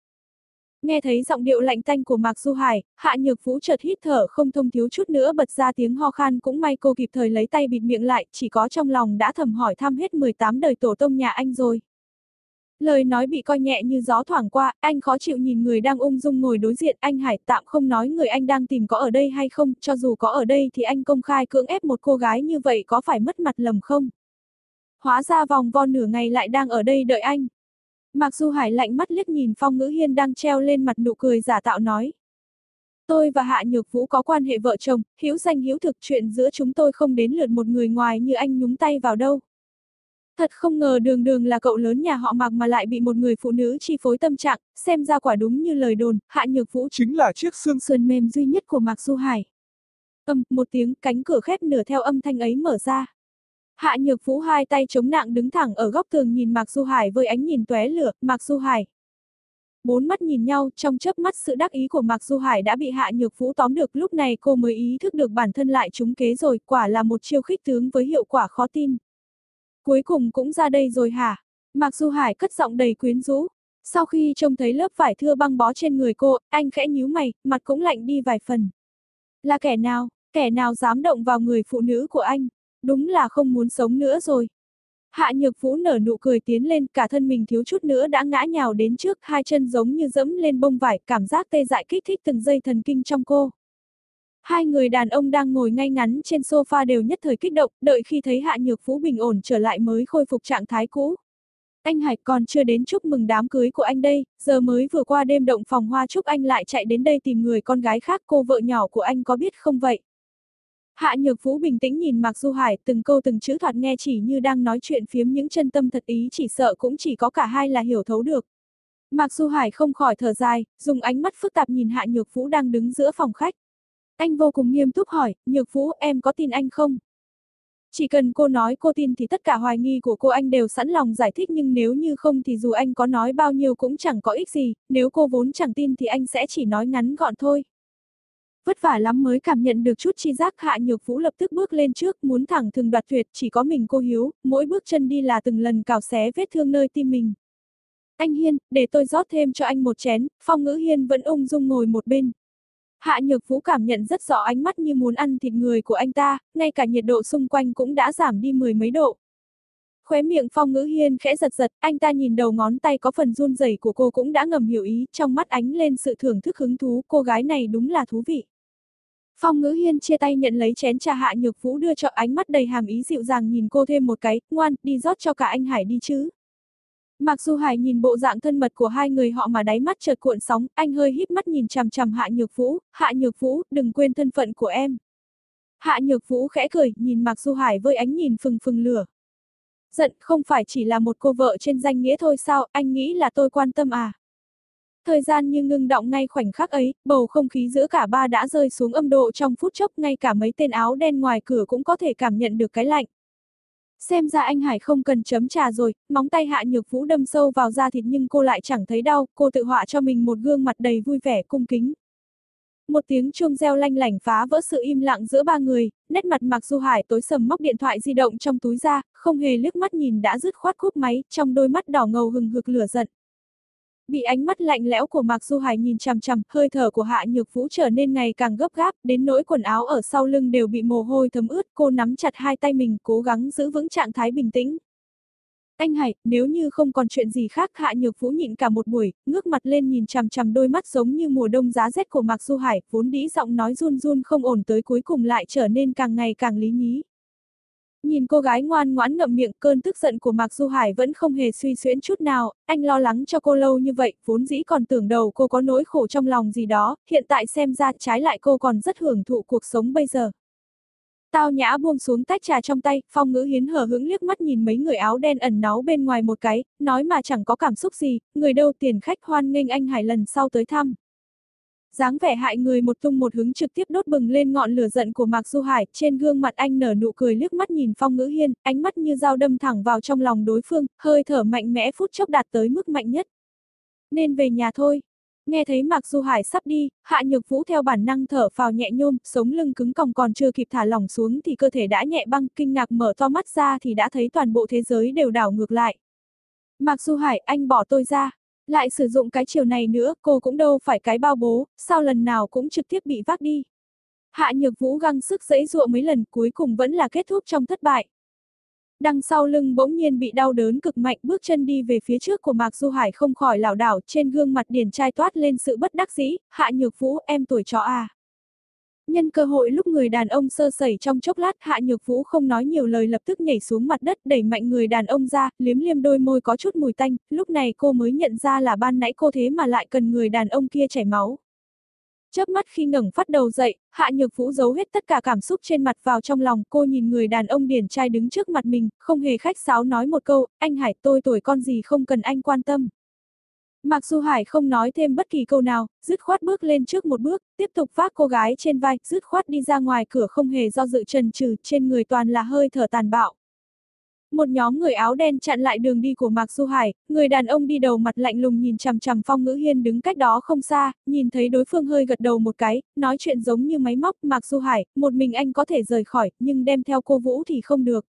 Speaker 1: Nghe thấy giọng điệu lạnh tanh của Mạc Du Hải, Hạ Nhược Vũ chợt hít thở không thông thiếu chút nữa bật ra tiếng ho khan cũng may cô kịp thời lấy tay bịt miệng lại, chỉ có trong lòng đã thầm hỏi thăm hết 18 đời tổ tông nhà anh rồi. Lời nói bị coi nhẹ như gió thoảng qua, anh khó chịu nhìn người đang ung dung ngồi đối diện, anh Hải tạm không nói người anh đang tìm có ở đây hay không, cho dù có ở đây thì anh công khai cưỡng ép một cô gái như vậy có phải mất mặt lầm không? Hóa ra vòng vo nửa ngày lại đang ở đây đợi anh. Mạc Du Hải lạnh mắt liếc nhìn Phong Ngữ Hiên đang treo lên mặt nụ cười giả tạo nói. Tôi và Hạ Nhược Vũ có quan hệ vợ chồng, hiếu danh hiếu thực chuyện giữa chúng tôi không đến lượt một người ngoài như anh nhúng tay vào đâu. Thật không ngờ đường đường là cậu lớn nhà họ Mạc mà lại bị một người phụ nữ chi phối tâm trạng, xem ra quả đúng như lời đồn, Hạ Nhược Vũ chính là chiếc xương sườn mềm duy nhất của Mạc Du Hải. Âm, một tiếng, cánh cửa khép nửa theo âm thanh ấy mở ra. Hạ Nhược Vũ hai tay chống nặng đứng thẳng ở góc tường nhìn Mạc Du Hải với ánh nhìn tóe lửa, Mạc Du Hải. Bốn mắt nhìn nhau, trong chớp mắt sự đắc ý của Mạc Du Hải đã bị Hạ Nhược Vũ tóm được, lúc này cô mới ý thức được bản thân lại trúng kế rồi, quả là một chiêu khích tướng với hiệu quả khó tin. Cuối cùng cũng ra đây rồi hả? Mạc Du Hải cất giọng đầy quyến rũ. Sau khi trông thấy lớp vải thưa băng bó trên người cô, anh khẽ nhíu mày, mặt cũng lạnh đi vài phần. Là kẻ nào? Kẻ nào dám động vào người phụ nữ của anh? Đúng là không muốn sống nữa rồi. Hạ Nhược Vũ nở nụ cười tiến lên, cả thân mình thiếu chút nữa đã ngã nhào đến trước, hai chân giống như dẫm lên bông vải, cảm giác tê dại kích thích từng dây thần kinh trong cô. Hai người đàn ông đang ngồi ngay ngắn trên sofa đều nhất thời kích động, đợi khi thấy Hạ Nhược Vũ bình ổn trở lại mới khôi phục trạng thái cũ. Anh Hải còn chưa đến chúc mừng đám cưới của anh đây, giờ mới vừa qua đêm động phòng hoa chúc anh lại chạy đến đây tìm người con gái khác cô vợ nhỏ của anh có biết không vậy? Hạ Nhược Vũ bình tĩnh nhìn Mạc Du Hải, từng câu từng chữ thoạt nghe chỉ như đang nói chuyện phiếm những chân tâm thật ý chỉ sợ cũng chỉ có cả hai là hiểu thấu được. Mạc Du Hải không khỏi thở dài, dùng ánh mắt phức tạp nhìn Hạ Nhược Vũ đang đứng giữa phòng khách. Anh vô cùng nghiêm túc hỏi, Nhược Vũ em có tin anh không? Chỉ cần cô nói cô tin thì tất cả hoài nghi của cô anh đều sẵn lòng giải thích nhưng nếu như không thì dù anh có nói bao nhiêu cũng chẳng có ích gì, nếu cô vốn chẳng tin thì anh sẽ chỉ nói ngắn gọn thôi vất vả lắm mới cảm nhận được chút chi giác hạ nhược vũ lập tức bước lên trước muốn thẳng thường đoạt tuyệt chỉ có mình cô hiếu, mỗi bước chân đi là từng lần cào xé vết thương nơi tim mình. Anh Hiên, để tôi rót thêm cho anh một chén, phong ngữ Hiên vẫn ung dung ngồi một bên. Hạ nhược vũ cảm nhận rất rõ ánh mắt như muốn ăn thịt người của anh ta, ngay cả nhiệt độ xung quanh cũng đã giảm đi mười mấy độ. Khóe miệng phong ngữ hiên khẽ giật giật, anh ta nhìn đầu ngón tay có phần run rẩy của cô cũng đã ngầm hiểu ý, trong mắt ánh lên sự thưởng thức hứng thú, cô gái này đúng là thú vị. Phong ngữ hiên chia tay nhận lấy chén trà hạ nhược vũ đưa cho ánh mắt đầy hàm ý dịu dàng nhìn cô thêm một cái, ngoan, đi rót cho cả anh Hải đi chứ. Mặc dù Hải nhìn bộ dạng thân mật của hai người họ mà đáy mắt chợt cuộn sóng, anh hơi híp mắt nhìn chằm chằm Hạ Nhược Vũ, Hạ Nhược Vũ, đừng quên thân phận của em. Hạ Nhược Vũ khẽ cười, nhìn Mạc Du Hải với ánh nhìn phừng phừng lửa. Giận, không phải chỉ là một cô vợ trên danh nghĩa thôi sao, anh nghĩ là tôi quan tâm à? Thời gian như ngưng động ngay khoảnh khắc ấy, bầu không khí giữa cả ba đã rơi xuống âm độ trong phút chốc ngay cả mấy tên áo đen ngoài cửa cũng có thể cảm nhận được cái lạnh. Xem ra anh Hải không cần chấm trà rồi, móng tay hạ nhược vũ đâm sâu vào da thịt nhưng cô lại chẳng thấy đau, cô tự họa cho mình một gương mặt đầy vui vẻ cung kính. Một tiếng chuông reo lanh lảnh phá vỡ sự im lặng giữa ba người, nét mặt Mạc Du Hải tối sầm móc điện thoại di động trong túi ra, không hề liếc mắt nhìn đã dứt khoát cúp máy, trong đôi mắt đỏ ngầu hừng hực lửa giận. Bị ánh mắt lạnh lẽo của Mạc Du Hải nhìn chằm chằm, hơi thở của Hạ Nhược Vũ trở nên ngày càng gấp gáp, đến nỗi quần áo ở sau lưng đều bị mồ hôi thấm ướt, cô nắm chặt hai tay mình, cố gắng giữ vững trạng thái bình tĩnh. Anh Hải, nếu như không còn chuyện gì khác Hạ Nhược Vũ nhịn cả một buổi, ngước mặt lên nhìn chằm chằm đôi mắt giống như mùa đông giá rét của Mạc Du Hải, vốn đĩ giọng nói run run không ổn tới cuối cùng lại trở nên càng ngày càng lý nhí. Nhìn cô gái ngoan ngoãn ngậm miệng cơn tức giận của Mạc Du Hải vẫn không hề suy xuyễn chút nào, anh lo lắng cho cô lâu như vậy, vốn dĩ còn tưởng đầu cô có nỗi khổ trong lòng gì đó, hiện tại xem ra trái lại cô còn rất hưởng thụ cuộc sống bây giờ. Tao nhã buông xuống tách trà trong tay, phong ngữ hiến hở hững liếc mắt nhìn mấy người áo đen ẩn náu bên ngoài một cái, nói mà chẳng có cảm xúc gì, người đâu tiền khách hoan nghênh anh Hải lần sau tới thăm dáng vẻ hại người một tung một hứng trực tiếp đốt bừng lên ngọn lửa giận của Mạc Du Hải, trên gương mặt anh nở nụ cười liếc mắt nhìn phong ngữ hiên, ánh mắt như dao đâm thẳng vào trong lòng đối phương, hơi thở mạnh mẽ phút chốc đạt tới mức mạnh nhất. Nên về nhà thôi, Nghe thấy Mạc Du Hải sắp đi, Hạ Nhược Vũ theo bản năng thở phào nhẹ nhôm, sống lưng cứng còng còn chưa kịp thả lỏng xuống thì cơ thể đã nhẹ băng, kinh ngạc mở to mắt ra thì đã thấy toàn bộ thế giới đều đảo ngược lại. Mạc Du Hải, anh bỏ tôi ra. Lại sử dụng cái chiều này nữa, cô cũng đâu phải cái bao bố, sao lần nào cũng trực tiếp bị vác đi. Hạ Nhược Vũ găng sức dẫy dụa mấy lần cuối cùng vẫn là kết thúc trong thất bại. Đằng sau lưng bỗng nhiên bị đau đớn cực mạnh bước chân đi về phía trước của Mạc Du Hải không khỏi lảo đảo trên gương mặt điển trai toát lên sự bất đắc dĩ, hạ nhược vũ em tuổi chó à. Nhân cơ hội lúc người đàn ông sơ sẩy trong chốc lát hạ nhược vũ không nói nhiều lời lập tức nhảy xuống mặt đất đẩy mạnh người đàn ông ra, liếm liếm đôi môi có chút mùi tanh, lúc này cô mới nhận ra là ban nãy cô thế mà lại cần người đàn ông kia chảy máu. Chớp mắt khi ngẩng phát đầu dậy, Hạ Nhược Vũ giấu hết tất cả cảm xúc trên mặt vào trong lòng, cô nhìn người đàn ông điển trai đứng trước mặt mình, không hề khách sáo nói một câu, anh Hải tôi tuổi con gì không cần anh quan tâm. Mặc dù Hải không nói thêm bất kỳ câu nào, dứt khoát bước lên trước một bước, tiếp tục vác cô gái trên vai, dứt khoát đi ra ngoài cửa không hề do dự trần trừ, trên người toàn là hơi thở tàn bạo. Một nhóm người áo đen chặn lại đường đi của Mạc Du Hải, người đàn ông đi đầu mặt lạnh lùng nhìn chằm chằm Phong Ngữ Hiên đứng cách đó không xa, nhìn thấy đối phương hơi gật đầu một cái, nói chuyện giống như máy móc, Mạc Du Hải, một mình anh có thể rời khỏi, nhưng đem theo cô Vũ thì không được.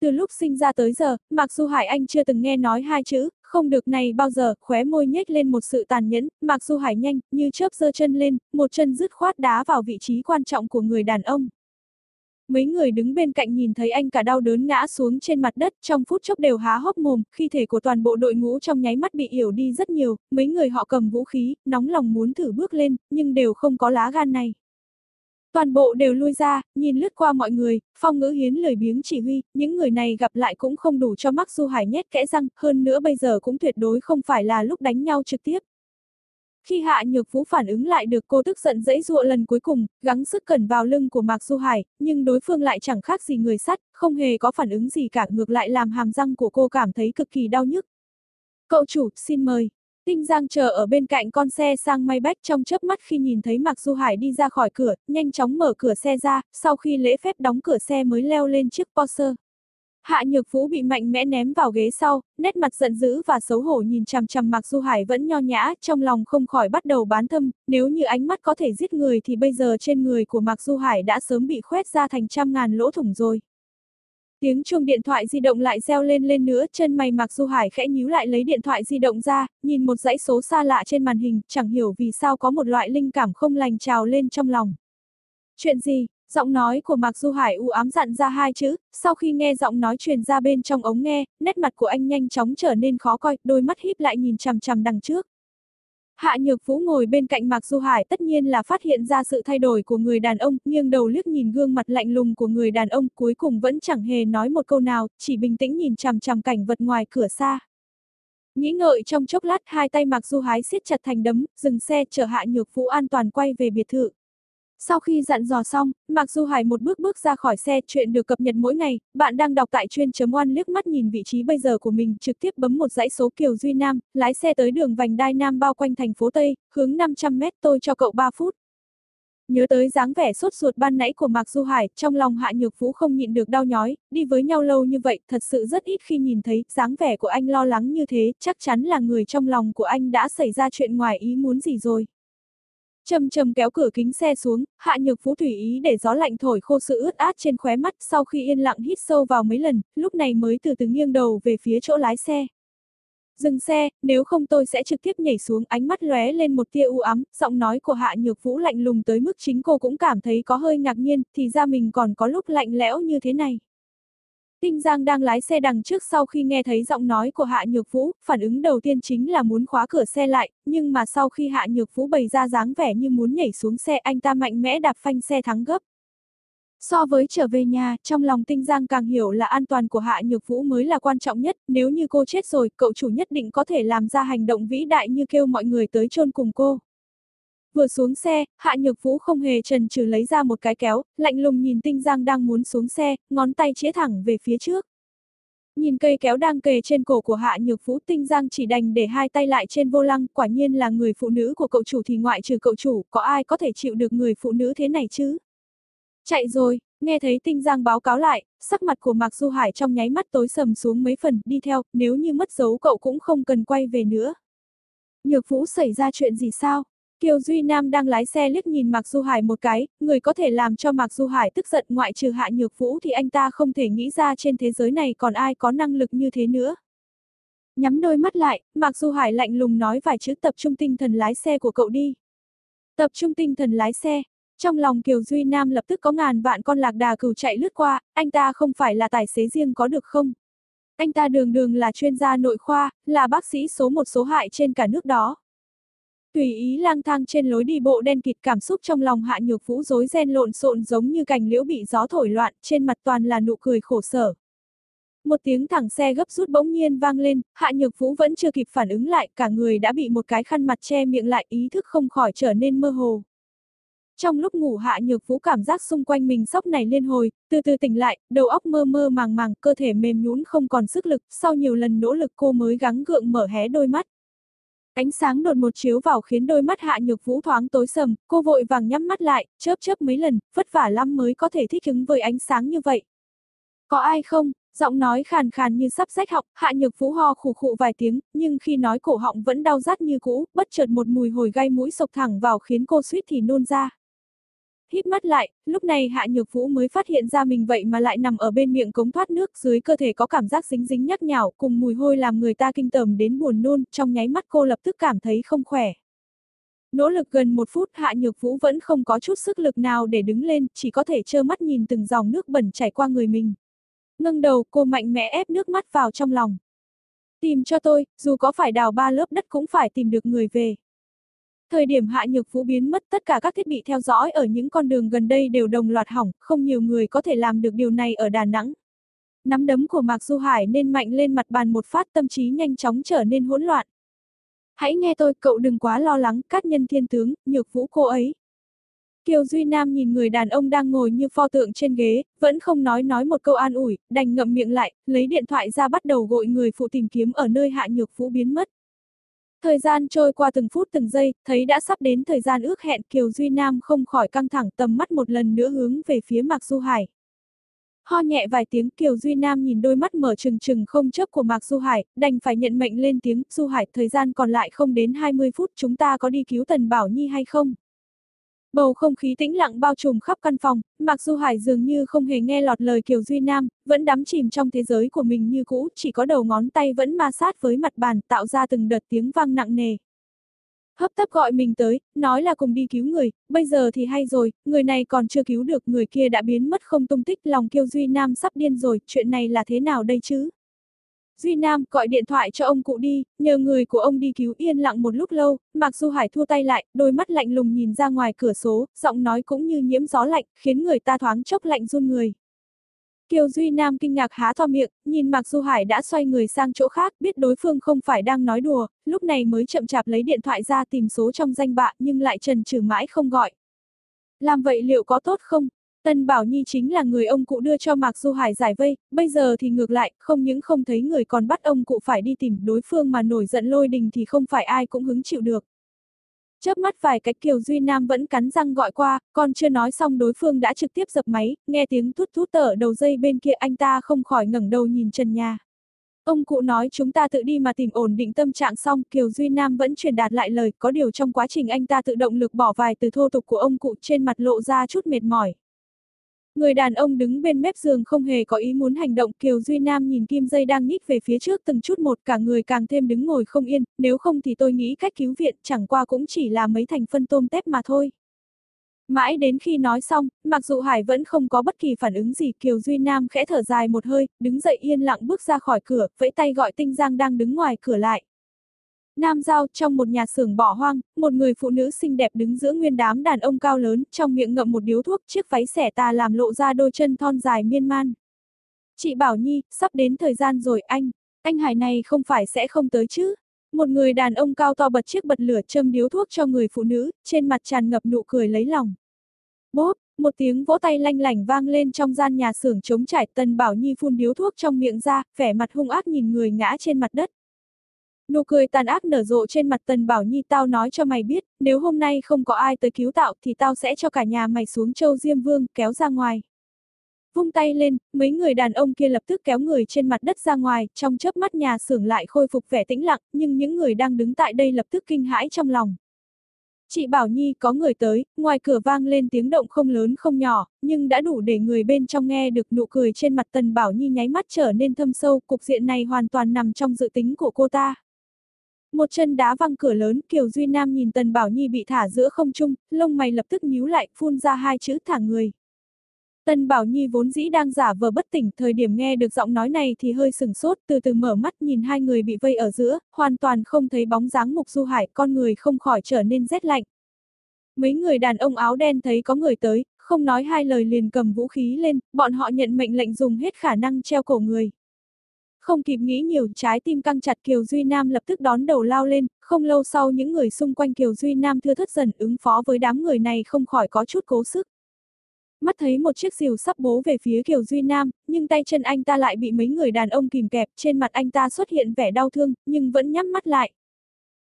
Speaker 1: Từ lúc sinh ra tới giờ, Mạc Du Hải anh chưa từng nghe nói hai chữ, không được này bao giờ, khóe môi nhếch lên một sự tàn nhẫn, Mạc Du Hải nhanh, như chớp giơ chân lên, một chân dứt khoát đá vào vị trí quan trọng của người đàn ông. Mấy người đứng bên cạnh nhìn thấy anh cả đau đớn ngã xuống trên mặt đất, trong phút chốc đều há hốc mồm, khi thể của toàn bộ đội ngũ trong nháy mắt bị yểu đi rất nhiều, mấy người họ cầm vũ khí, nóng lòng muốn thử bước lên, nhưng đều không có lá gan này. Toàn bộ đều lui ra, nhìn lướt qua mọi người, phong ngữ hiến lời biếng chỉ huy, những người này gặp lại cũng không đủ cho mắc du hải nhét kẽ răng, hơn nữa bây giờ cũng tuyệt đối không phải là lúc đánh nhau trực tiếp, khi Hạ Nhược Vũ phản ứng lại được cô tức giận dẫy dụa lần cuối cùng, gắng sức cẩn vào lưng của Mạc Du Hải, nhưng đối phương lại chẳng khác gì người sắt, không hề có phản ứng gì cả ngược lại làm hàm răng của cô cảm thấy cực kỳ đau nhức. Cậu chủ, xin mời. Tinh Giang chờ ở bên cạnh con xe sang may bách trong chớp mắt khi nhìn thấy Mạc Du Hải đi ra khỏi cửa, nhanh chóng mở cửa xe ra, sau khi lễ phép đóng cửa xe mới leo lên chiếc Porsche. Hạ Nhược Vũ bị mạnh mẽ ném vào ghế sau, nét mặt giận dữ và xấu hổ nhìn chằm chằm Mạc Du Hải vẫn nho nhã, trong lòng không khỏi bắt đầu bán thâm, nếu như ánh mắt có thể giết người thì bây giờ trên người của Mạc Du Hải đã sớm bị khoét ra thành trăm ngàn lỗ thủng rồi. Tiếng chuông điện thoại di động lại reo lên lên nữa, chân mày Mạc Du Hải khẽ nhíu lại lấy điện thoại di động ra, nhìn một dãy số xa lạ trên màn hình, chẳng hiểu vì sao có một loại linh cảm không lành trào lên trong lòng. Chuyện gì? Giọng nói của Mạc Du Hải u ám dặn ra hai chữ, sau khi nghe giọng nói truyền ra bên trong ống nghe, nét mặt của anh nhanh chóng trở nên khó coi, đôi mắt híp lại nhìn chằm chằm đằng trước. Hạ Nhược Vũ ngồi bên cạnh Mạc Du Hải tất nhiên là phát hiện ra sự thay đổi của người đàn ông, nghiêng đầu liếc nhìn gương mặt lạnh lùng của người đàn ông, cuối cùng vẫn chẳng hề nói một câu nào, chỉ bình tĩnh nhìn chằm chằm cảnh vật ngoài cửa xa. Nghĩ ngợi trong chốc lát hai tay Mạc Du Hải siết chặt thành đấm, dừng xe chở Hạ Nhược Vũ an toàn quay về biệt thự. Sau khi dặn dò xong, Mạc Du Hải một bước bước ra khỏi xe, chuyện được cập nhật mỗi ngày, bạn đang đọc tại chuyên chấm oan liếc mắt nhìn vị trí bây giờ của mình, trực tiếp bấm một dãy số Kiều Duy Nam, lái xe tới đường vành đai Nam bao quanh thành phố Tây, hướng 500 mét tôi cho cậu 3 phút. Nhớ tới dáng vẻ sốt ruột ban nãy của Mạc Du Hải, trong lòng Hạ Nhược Vũ không nhịn được đau nhói, đi với nhau lâu như vậy, thật sự rất ít khi nhìn thấy dáng vẻ của anh lo lắng như thế, chắc chắn là người trong lòng của anh đã xảy ra chuyện ngoài ý muốn gì rồi. Trầm trầm kéo cửa kính xe xuống, hạ nhược phú thủy ý để gió lạnh thổi khô sự ướt át trên khóe mắt sau khi yên lặng hít sâu vào mấy lần, lúc này mới từ từ nghiêng đầu về phía chỗ lái xe. Dừng xe, nếu không tôi sẽ trực tiếp nhảy xuống ánh mắt lóe lên một tia u ám, giọng nói của hạ nhược vũ lạnh lùng tới mức chính cô cũng cảm thấy có hơi ngạc nhiên, thì ra mình còn có lúc lạnh lẽo như thế này. Tinh Giang đang lái xe đằng trước sau khi nghe thấy giọng nói của Hạ Nhược Vũ, phản ứng đầu tiên chính là muốn khóa cửa xe lại, nhưng mà sau khi Hạ Nhược Vũ bày ra dáng vẻ như muốn nhảy xuống xe anh ta mạnh mẽ đạp phanh xe thắng gấp. So với trở về nhà, trong lòng Tinh Giang càng hiểu là an toàn của Hạ Nhược Vũ mới là quan trọng nhất, nếu như cô chết rồi, cậu chủ nhất định có thể làm ra hành động vĩ đại như kêu mọi người tới chôn cùng cô. Vừa xuống xe, Hạ Nhược Vũ không hề trần trừ lấy ra một cái kéo, lạnh lùng nhìn Tinh Giang đang muốn xuống xe, ngón tay chĩa thẳng về phía trước. Nhìn cây kéo đang kề trên cổ của Hạ Nhược Vũ Tinh Giang chỉ đành để hai tay lại trên vô lăng, quả nhiên là người phụ nữ của cậu chủ thì ngoại trừ cậu chủ, có ai có thể chịu được người phụ nữ thế này chứ? Chạy rồi, nghe thấy Tinh Giang báo cáo lại, sắc mặt của Mạc Du Hải trong nháy mắt tối sầm xuống mấy phần, đi theo, nếu như mất dấu cậu cũng không cần quay về nữa. Nhược Vũ xảy ra chuyện gì sao? Kiều Duy Nam đang lái xe liếc nhìn Mạc Du Hải một cái, người có thể làm cho Mạc Du Hải tức giận ngoại trừ Hạ Nhược Vũ thì anh ta không thể nghĩ ra trên thế giới này còn ai có năng lực như thế nữa. Nhắm đôi mắt lại, Mạc Du Hải lạnh lùng nói vài chữ tập trung tinh thần lái xe của cậu đi. Tập trung tinh thần lái xe. Trong lòng Kiều Duy Nam lập tức có ngàn vạn con lạc đà cừu chạy lướt qua, anh ta không phải là tài xế riêng có được không? Anh ta đường đường là chuyên gia nội khoa, là bác sĩ số một số hại trên cả nước đó. Tùy ý lang thang trên lối đi bộ đen kịt cảm xúc trong lòng hạ nhược vũ rối ren lộn xộn giống như cành liễu bị gió thổi loạn, trên mặt toàn là nụ cười khổ sở. Một tiếng thẳng xe gấp rút bỗng nhiên vang lên, hạ nhược vũ vẫn chưa kịp phản ứng lại, cả người đã bị một cái khăn mặt che miệng lại, ý thức không khỏi trở nên mơ hồ. Trong lúc ngủ hạ nhược vũ cảm giác xung quanh mình sốc này liên hồi, từ từ tỉnh lại, đầu óc mơ mơ màng màng, cơ thể mềm nhũn không còn sức lực, sau nhiều lần nỗ lực cô mới gắng gượng mở hé đôi mắt. Ánh sáng đột một chiếu vào khiến đôi mắt hạ nhược vũ thoáng tối sầm, cô vội vàng nhắm mắt lại, chớp chớp mấy lần, vất vả lắm mới có thể thích ứng với ánh sáng như vậy. Có ai không? Giọng nói khàn khàn như sắp rách họng, hạ nhược vũ ho khủ khụ vài tiếng, nhưng khi nói cổ họng vẫn đau rát như cũ, bất chợt một mùi hồi gai mũi sộc thẳng vào khiến cô suýt thì nôn ra. Hít mắt lại, lúc này Hạ Nhược Vũ mới phát hiện ra mình vậy mà lại nằm ở bên miệng cống thoát nước dưới cơ thể có cảm giác dính dính nhắc nhào cùng mùi hôi làm người ta kinh tởm đến buồn nôn, trong nháy mắt cô lập tức cảm thấy không khỏe. Nỗ lực gần một phút Hạ Nhược Vũ vẫn không có chút sức lực nào để đứng lên, chỉ có thể trơ mắt nhìn từng dòng nước bẩn chảy qua người mình. Ngâng đầu cô mạnh mẽ ép nước mắt vào trong lòng. Tìm cho tôi, dù có phải đào ba lớp đất cũng phải tìm được người về. Thời điểm hạ nhược vũ biến mất tất cả các thiết bị theo dõi ở những con đường gần đây đều đồng loạt hỏng, không nhiều người có thể làm được điều này ở Đà Nẵng. Nắm đấm của Mạc Du Hải nên mạnh lên mặt bàn một phát tâm trí nhanh chóng trở nên hỗn loạn. Hãy nghe tôi, cậu đừng quá lo lắng, cát nhân thiên tướng, nhược vũ cô ấy. Kiều Duy Nam nhìn người đàn ông đang ngồi như pho tượng trên ghế, vẫn không nói nói một câu an ủi, đành ngậm miệng lại, lấy điện thoại ra bắt đầu gội người phụ tìm kiếm ở nơi hạ nhược vũ biến mất. Thời gian trôi qua từng phút từng giây, thấy đã sắp đến thời gian ước hẹn Kiều Duy Nam không khỏi căng thẳng tầm mắt một lần nữa hướng về phía Mạc Du Hải. Ho nhẹ vài tiếng Kiều Duy Nam nhìn đôi mắt mở trừng trừng không chớp của Mạc Du Hải, đành phải nhận mệnh lên tiếng, Du Hải, thời gian còn lại không đến 20 phút chúng ta có đi cứu Tần Bảo Nhi hay không? Bầu không khí tĩnh lặng bao trùm khắp căn phòng, Mạc Du Hải dường như không hề nghe lọt lời Kiều Duy Nam, vẫn đắm chìm trong thế giới của mình như cũ, chỉ có đầu ngón tay vẫn ma sát với mặt bàn, tạo ra từng đợt tiếng vang nặng nề. Hấp tấp gọi mình tới, nói là cùng đi cứu người, bây giờ thì hay rồi, người này còn chưa cứu được, người kia đã biến mất không tung tích, lòng Kiều Duy Nam sắp điên rồi, chuyện này là thế nào đây chứ? Duy Nam gọi điện thoại cho ông cụ đi, nhờ người của ông đi cứu yên lặng một lúc lâu, Mạc Du Hải thua tay lại, đôi mắt lạnh lùng nhìn ra ngoài cửa số, giọng nói cũng như nhiễm gió lạnh, khiến người ta thoáng chốc lạnh run người. Kiều Duy Nam kinh ngạc há to miệng, nhìn Mạc Du Hải đã xoay người sang chỗ khác, biết đối phương không phải đang nói đùa, lúc này mới chậm chạp lấy điện thoại ra tìm số trong danh bạ nhưng lại trần trừ mãi không gọi. Làm vậy liệu có tốt không? Tân Bảo Nhi chính là người ông cụ đưa cho Mạc Du Hải giải vây, bây giờ thì ngược lại, không những không thấy người còn bắt ông cụ phải đi tìm đối phương mà nổi giận lôi đình thì không phải ai cũng hứng chịu được. Chớp mắt vài cách Kiều Duy Nam vẫn cắn răng gọi qua, còn chưa nói xong đối phương đã trực tiếp dập máy, nghe tiếng thút thút tở đầu dây bên kia anh ta không khỏi ngẩng đầu nhìn trần nhà. Ông cụ nói chúng ta tự đi mà tìm ổn định tâm trạng xong, Kiều Duy Nam vẫn truyền đạt lại lời, có điều trong quá trình anh ta tự động lực bỏ vài từ thô tục của ông cụ trên mặt lộ ra chút mệt mỏi. Người đàn ông đứng bên mép giường không hề có ý muốn hành động, Kiều Duy Nam nhìn kim dây đang nhích về phía trước từng chút một cả người càng thêm đứng ngồi không yên, nếu không thì tôi nghĩ cách cứu viện chẳng qua cũng chỉ là mấy thành phân tôm tép mà thôi. Mãi đến khi nói xong, mặc dù Hải vẫn không có bất kỳ phản ứng gì, Kiều Duy Nam khẽ thở dài một hơi, đứng dậy yên lặng bước ra khỏi cửa, vẫy tay gọi Tinh Giang đang đứng ngoài cửa lại. Nam Giao, trong một nhà xưởng bỏ hoang, một người phụ nữ xinh đẹp đứng giữa nguyên đám đàn ông cao lớn, trong miệng ngậm một điếu thuốc, chiếc váy xẻ tà làm lộ ra đôi chân thon dài miên man. Chị Bảo Nhi, sắp đến thời gian rồi anh, anh Hải này không phải sẽ không tới chứ? Một người đàn ông cao to bật chiếc bật lửa châm điếu thuốc cho người phụ nữ, trên mặt tràn ngập nụ cười lấy lòng. Bốp, một tiếng vỗ tay lanh lảnh vang lên trong gian nhà xưởng trống trải, Tần Bảo Nhi phun điếu thuốc trong miệng ra, vẻ mặt hung ác nhìn người ngã trên mặt đất. Nụ cười tàn ác nở rộ trên mặt Tần Bảo Nhi tao nói cho mày biết, nếu hôm nay không có ai tới cứu tạo thì tao sẽ cho cả nhà mày xuống châu Diêm Vương, kéo ra ngoài. Vung tay lên, mấy người đàn ông kia lập tức kéo người trên mặt đất ra ngoài, trong chớp mắt nhà xưởng lại khôi phục vẻ tĩnh lặng, nhưng những người đang đứng tại đây lập tức kinh hãi trong lòng. Chị Bảo Nhi có người tới, ngoài cửa vang lên tiếng động không lớn không nhỏ, nhưng đã đủ để người bên trong nghe được nụ cười trên mặt Tần Bảo Nhi nháy mắt trở nên thâm sâu, cục diện này hoàn toàn nằm trong dự tính của cô ta. Một chân đá văng cửa lớn, Kiều Duy Nam nhìn Tần Bảo Nhi bị thả giữa không trung, lông mày lập tức nhíu lại, phun ra hai chữ thả người. Tần Bảo Nhi vốn dĩ đang giả vờ bất tỉnh, thời điểm nghe được giọng nói này thì hơi sừng sốt, từ từ mở mắt nhìn hai người bị vây ở giữa, hoàn toàn không thấy bóng dáng Mục Du Hải, con người không khỏi trở nên rét lạnh. Mấy người đàn ông áo đen thấy có người tới, không nói hai lời liền cầm vũ khí lên, bọn họ nhận mệnh lệnh dùng hết khả năng treo cổ người. Không kịp nghĩ nhiều, trái tim căng chặt Kiều Duy Nam lập tức đón đầu lao lên, không lâu sau những người xung quanh Kiều Duy Nam thưa thất dần ứng phó với đám người này không khỏi có chút cố sức. Mắt thấy một chiếc rìu sắp bố về phía Kiều Duy Nam, nhưng tay chân anh ta lại bị mấy người đàn ông kìm kẹp, trên mặt anh ta xuất hiện vẻ đau thương, nhưng vẫn nhắm mắt lại.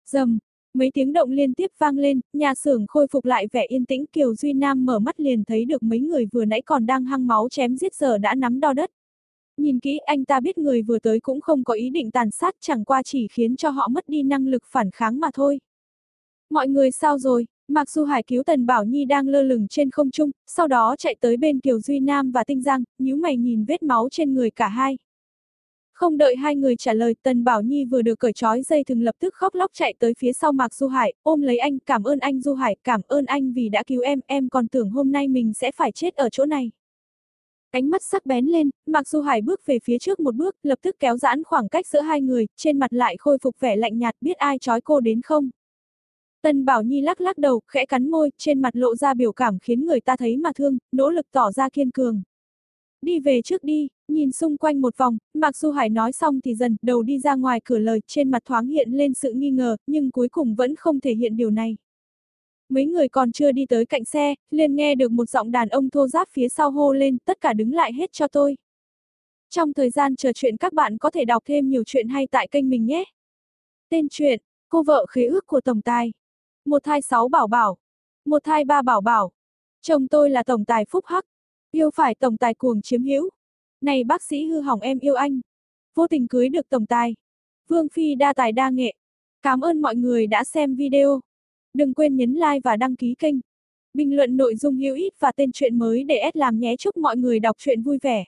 Speaker 1: Dầm, mấy tiếng động liên tiếp vang lên, nhà xưởng khôi phục lại vẻ yên tĩnh Kiều Duy Nam mở mắt liền thấy được mấy người vừa nãy còn đang hăng máu chém giết giờ đã nắm đo đất. Nhìn kỹ anh ta biết người vừa tới cũng không có ý định tàn sát chẳng qua chỉ khiến cho họ mất đi năng lực phản kháng mà thôi. Mọi người sao rồi? Mặc dù Hải cứu Tần Bảo Nhi đang lơ lửng trên không trung, sau đó chạy tới bên Kiều Duy Nam và Tinh Giang, nhíu mày nhìn vết máu trên người cả hai. Không đợi hai người trả lời, Tần Bảo Nhi vừa được cởi trói dây thừng lập tức khóc lóc chạy tới phía sau Mạc Du Hải, ôm lấy anh, cảm ơn anh Du Hải, cảm ơn anh vì đã cứu em, em còn tưởng hôm nay mình sẽ phải chết ở chỗ này. Ánh mắt sắc bén lên, Mạc Du Hải bước về phía trước một bước, lập tức kéo giãn khoảng cách giữa hai người, trên mặt lại khôi phục vẻ lạnh nhạt, biết ai trói cô đến không? Tân Bảo Nhi lắc lắc đầu, khẽ cắn môi, trên mặt lộ ra biểu cảm khiến người ta thấy mà thương, nỗ lực tỏ ra kiên cường. Đi về trước đi, nhìn xung quanh một vòng, Mạc Du Hải nói xong thì dần đầu đi ra ngoài cửa lời, trên mặt thoáng hiện lên sự nghi ngờ, nhưng cuối cùng vẫn không thể hiện điều này. Mấy người còn chưa đi tới cạnh xe, liền nghe được một giọng đàn ông thô giáp phía sau hô lên, tất cả đứng lại hết cho tôi. Trong thời gian chờ chuyện các bạn có thể đọc thêm nhiều chuyện hay tại kênh mình nhé. Tên truyện, cô vợ khế ước của Tổng Tài. Một thai sáu bảo bảo. Một thai ba bảo bảo. Chồng tôi là tổng tài phúc hắc. Yêu phải tổng tài cuồng chiếm hữu. Này bác sĩ hư hỏng em yêu anh. Vô tình cưới được tổng tài. Vương Phi đa tài đa nghệ. Cảm ơn mọi người đã xem video. Đừng quên nhấn like và đăng ký kênh. Bình luận nội dung hữu ích và tên truyện mới để S làm nhé chúc mọi người đọc truyện vui vẻ.